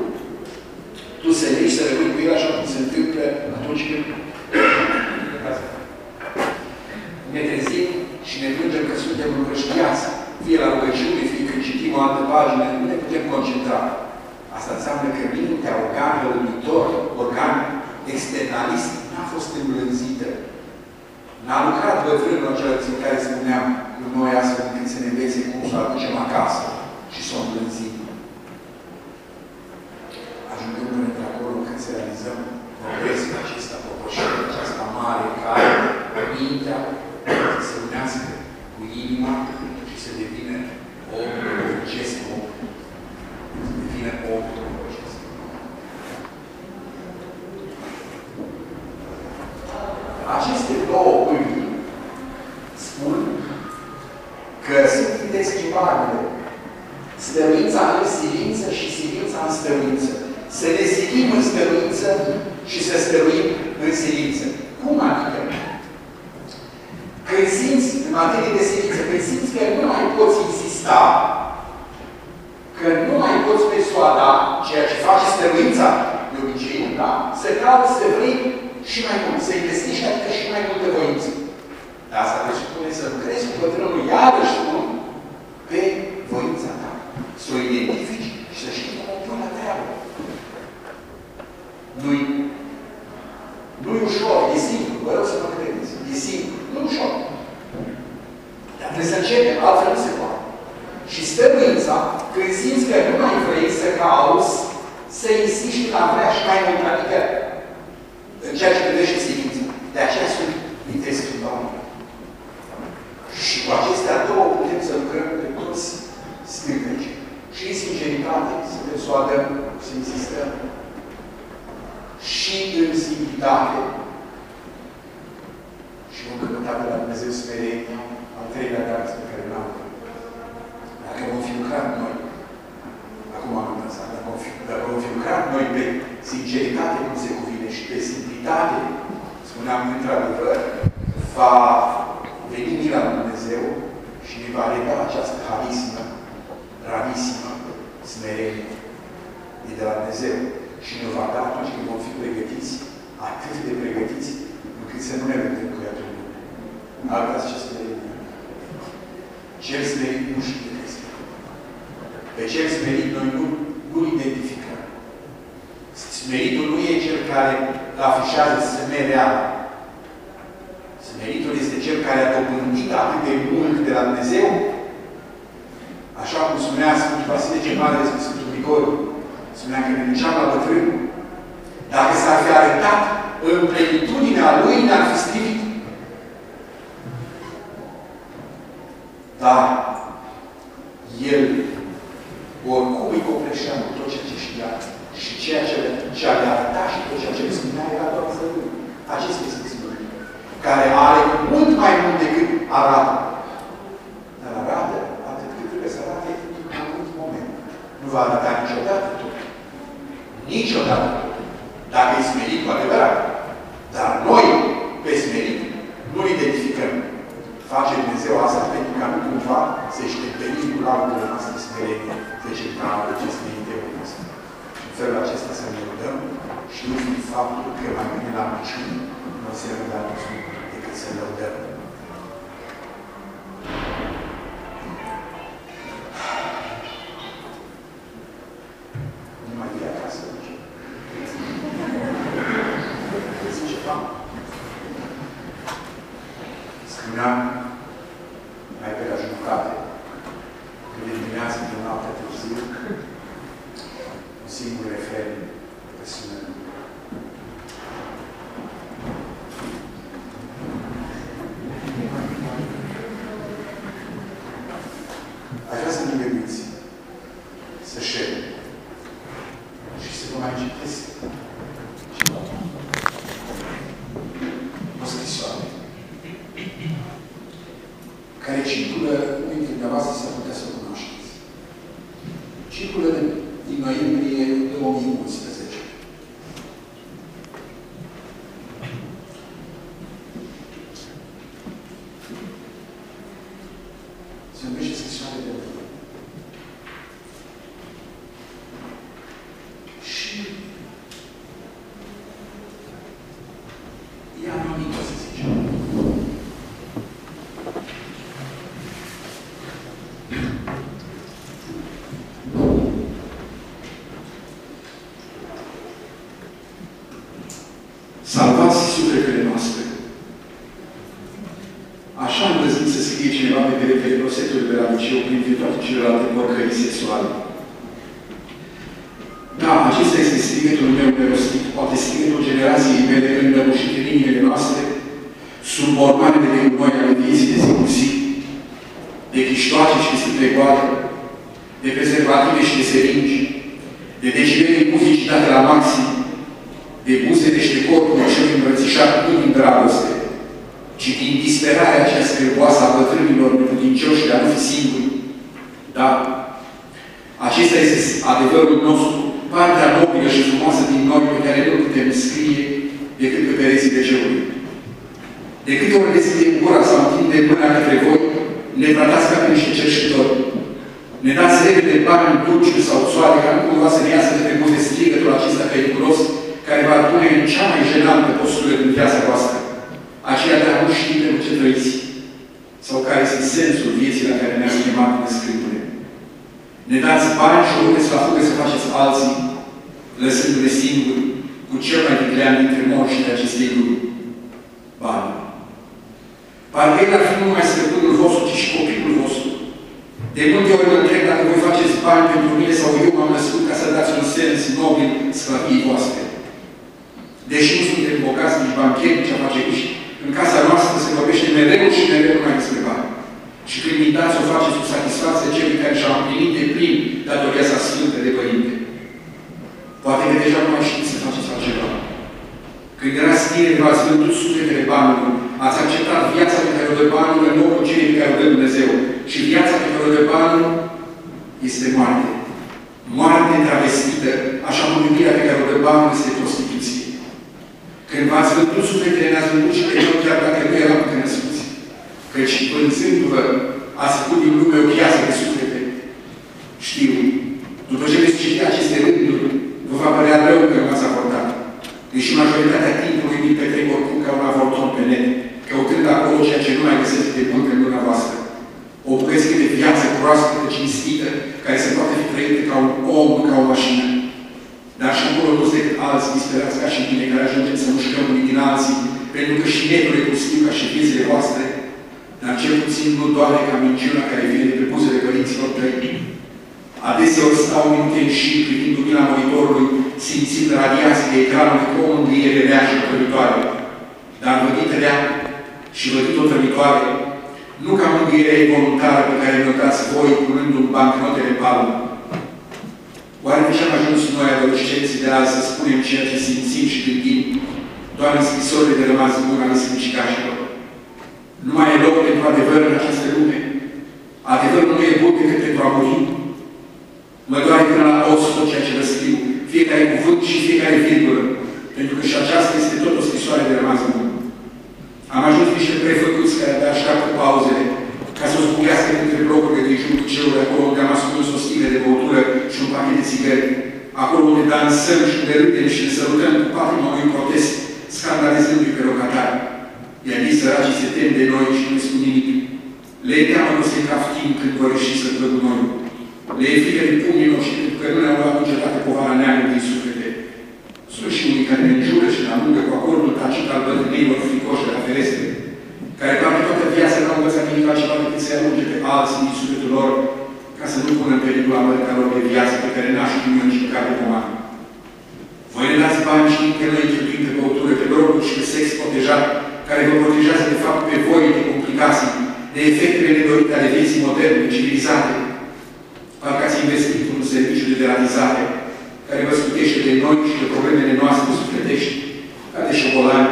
care circulă, unii dintre dumneavoastră s-ar putea să evenimente printre băutură, de droguri și de sex protejat, care vă protejează de fapt pe voi de complicații, de efectele nedorite ale vieții moderne, civilizate. Parcă ați investit un serviciu de deratizare, care vă scutește de noi și de problemele noastre sufletești, ca de șobolani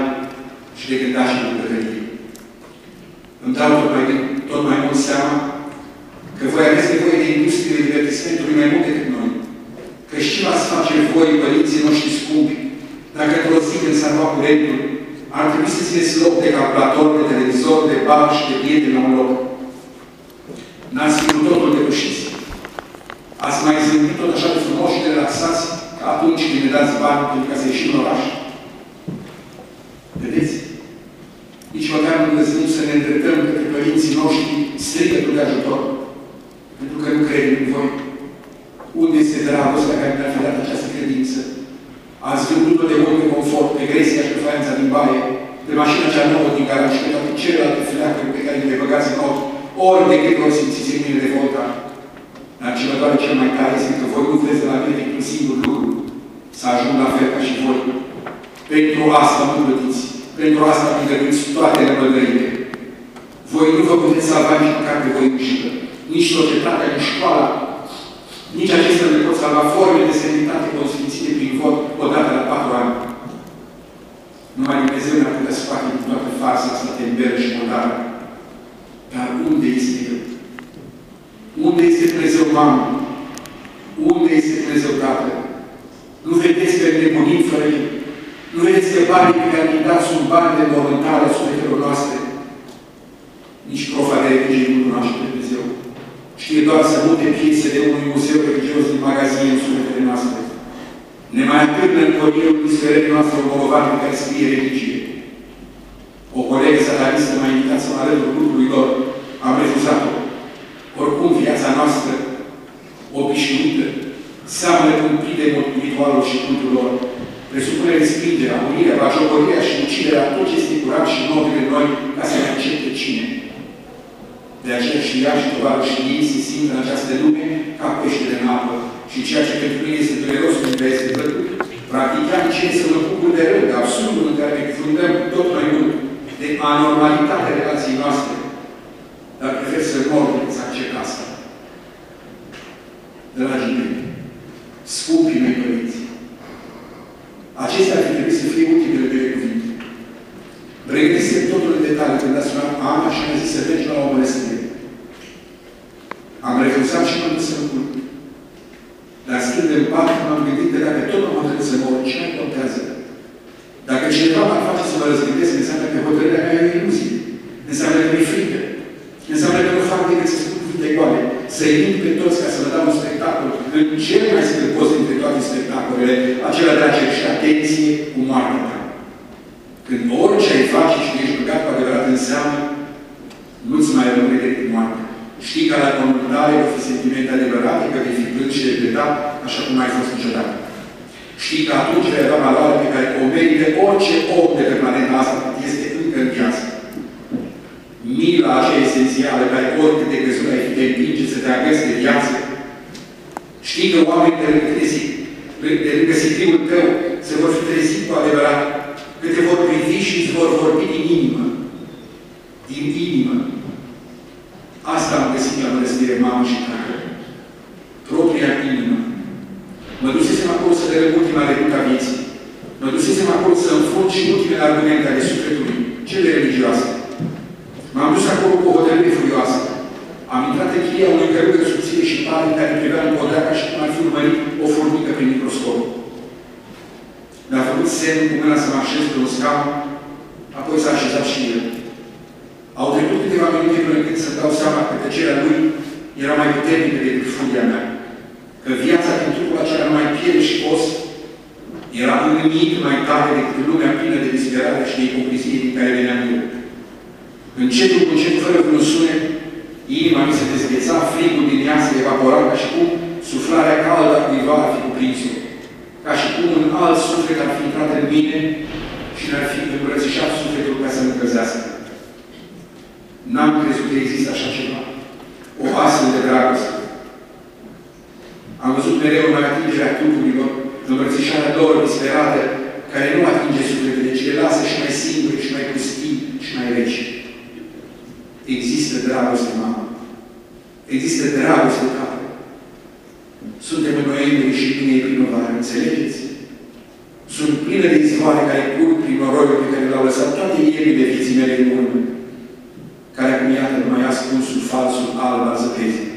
cu încetul, fără vreun sunet, inima mi se dezgheța, frigul din ea se evapora ca și cum suflarea caldă a cuiva ar fi cuprins-o. Ca și cum un alt suflet ar fi intrat în mine și ne-ar fi îmbrățișat sufletul ca să mă căzească. N-am crezut că există așa ceva. O astfel de dragoste. Am văzut mereu în atingerea trupurilor, îmbrățișarea lor disperată, care nu atinge sufletele, ci le lasă și mai singure, și mai pustii, și mai reci. Există dragoste, mamă. Există dragoste, tată. Suntem în noiembrie și bine e primăvară, înțelegeți? Sunt pline de izvoare care curg prin noroiul pe care l-au lăsat toate ierile vieții mele în urmă care acum iată nu mai ascuns sub falsul alb al zăpezii.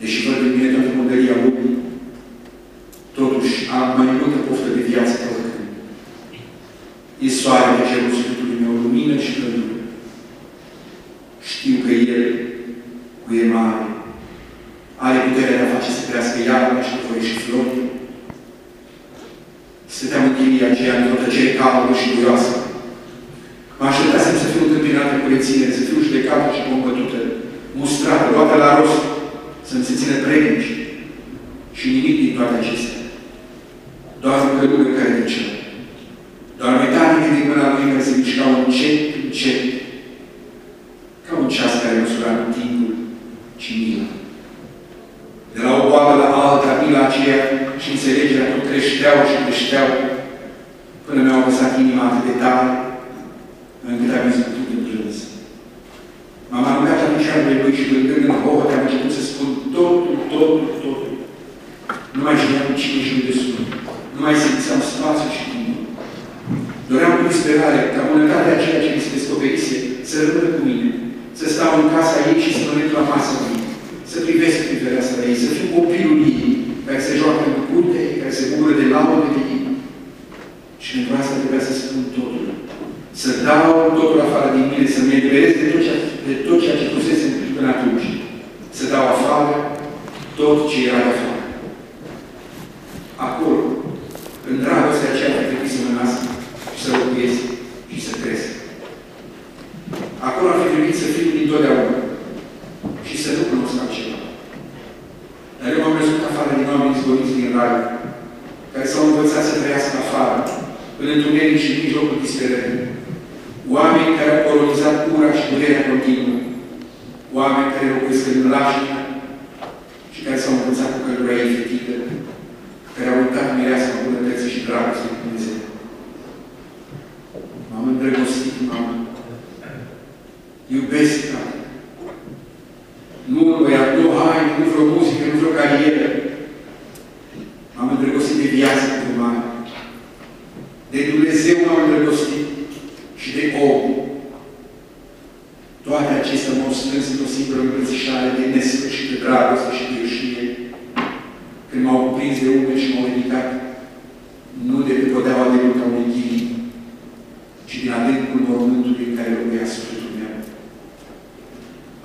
Deși văd în mine toată mândăria lumii, totuși am mai multă poftă de viață ca oricând. E soare pe cerul sufletului meu, lumină și căldură. Știu că El, cu E mare, are puterea de a face să crească iarna și foi și flori. Stăteam în chilia aceea într-o tăcere calmă și duioasă. Mă așteptasem să fiu întâmpinată cu reținere, să fiu judecată și combătută, mustrată, luată la rost, să-mi se țină prednici. Și nimic din toate acestea. Doar o călugă care ducea. Doar metanică din mâna lui care se mișca încet, încet. Ca un ceas care măsura nu timpul, ci mila. De la o boală la alta, mila aceea și înțelegerea tot creșteau și creșteau, până mi-au apăsat inima atât de tare, încât am izbutut în plâns. M-am aruncat în picioarele lui și gândând în hohă, am început să spun totul, totul, totul. Nu mai știam cine și unde sunt. Nu mai simțeam spațiu și timp. Doream cu disperare ca bunătatea aceea ce mi se descoperise să rămână cu mine, să stau în casa ei și să mănânc la masă cu mine. ei, să fim copilul ei, care se joacă în curte, care se bucură de laudă de ei. Și pentru asta trebuia să spun totul. Să dau totul afară din mine, să mă eliberez de tot, ceea, de tot ceea ce pusese până atunci. Să dau afară tot ce era de afară. Acolo, în dragostea aceea ar trebui să mă nasc și să locuiesc și să cresc. Acolo ar fi trebuit să fiu dintotdeauna și să nu cunosc altceva. Dar eu m-am văzut afară din oameni izgoniți din rai, care s-au învățat să trăiască afară, în întuneric și în mijlocul disperării. Oameni care au colonizat ura și durerea continuă. Oameni care locuiesc în lașină și care s-au învățat cu căldura efectivă, care au uitat mireasma bunătății și dragostea cu Dumnezeu. M-am îndrăgostit, m-am iubesc, Tată. Nu băiat, nu haine, nu vreo muzică, nu vreo carieră. M-am îndrăgostit de viață umană. De Dumnezeu m-am îndrăgostit și de om. Toate acestea m-au strâns într-o singură îmbrățișare de nesfârșită dragoste și de ieșire. Când m-au prins de umeri și m-au ridicat, nu de pe podeaua de lucra unui ghilii, ci din adâncul mormântului în care locuia sufletul meu.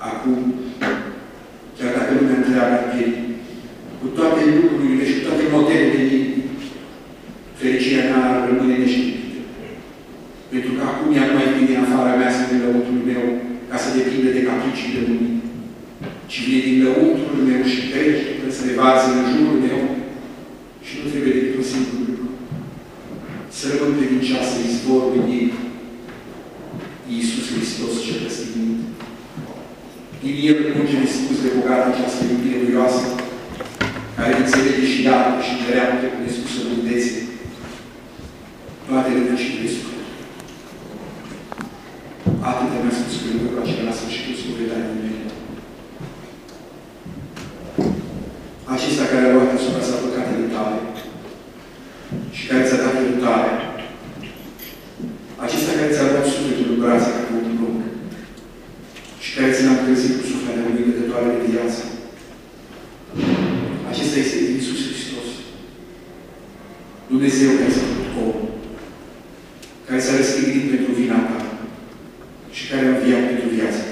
Acum, chiar dacă lumea întreagă pieri, cu toate lucrurile și cu toate modelele ei, fericirea mea rămâne neștiută. Pentru că acum ea nu mai vine din afara mea să din lăuntrul meu ca să depindă de capricii lumii, ci vine din lăuntrul meu și crește până să revaze în jurul meu și nu trebuie decât un singur lucru. Să rămân credincioasă izvorul ei, Iisus Hristos cel răstignit. Din El ungele spus de bogată această iubire duioasă, care înțelege și iartă și dreaptă cu nespusă bundețe toate rădăcinile sufletului. Atât mi-a spus că lucrul acela la sfârșitul spovedaniei mele. Acesta care a luat asupra sa păcatele tale și care ți-a dat iertare, acesta care ți-a luat sufletul în brațe ca un plumb și care ți l-a încălzit cu sufletele lui de toate de viață, acesta este Iisus Hristos. Dumnezeu care s-a făcut om, care s-a răstignit pentru vina ta și care a înviat pentru viața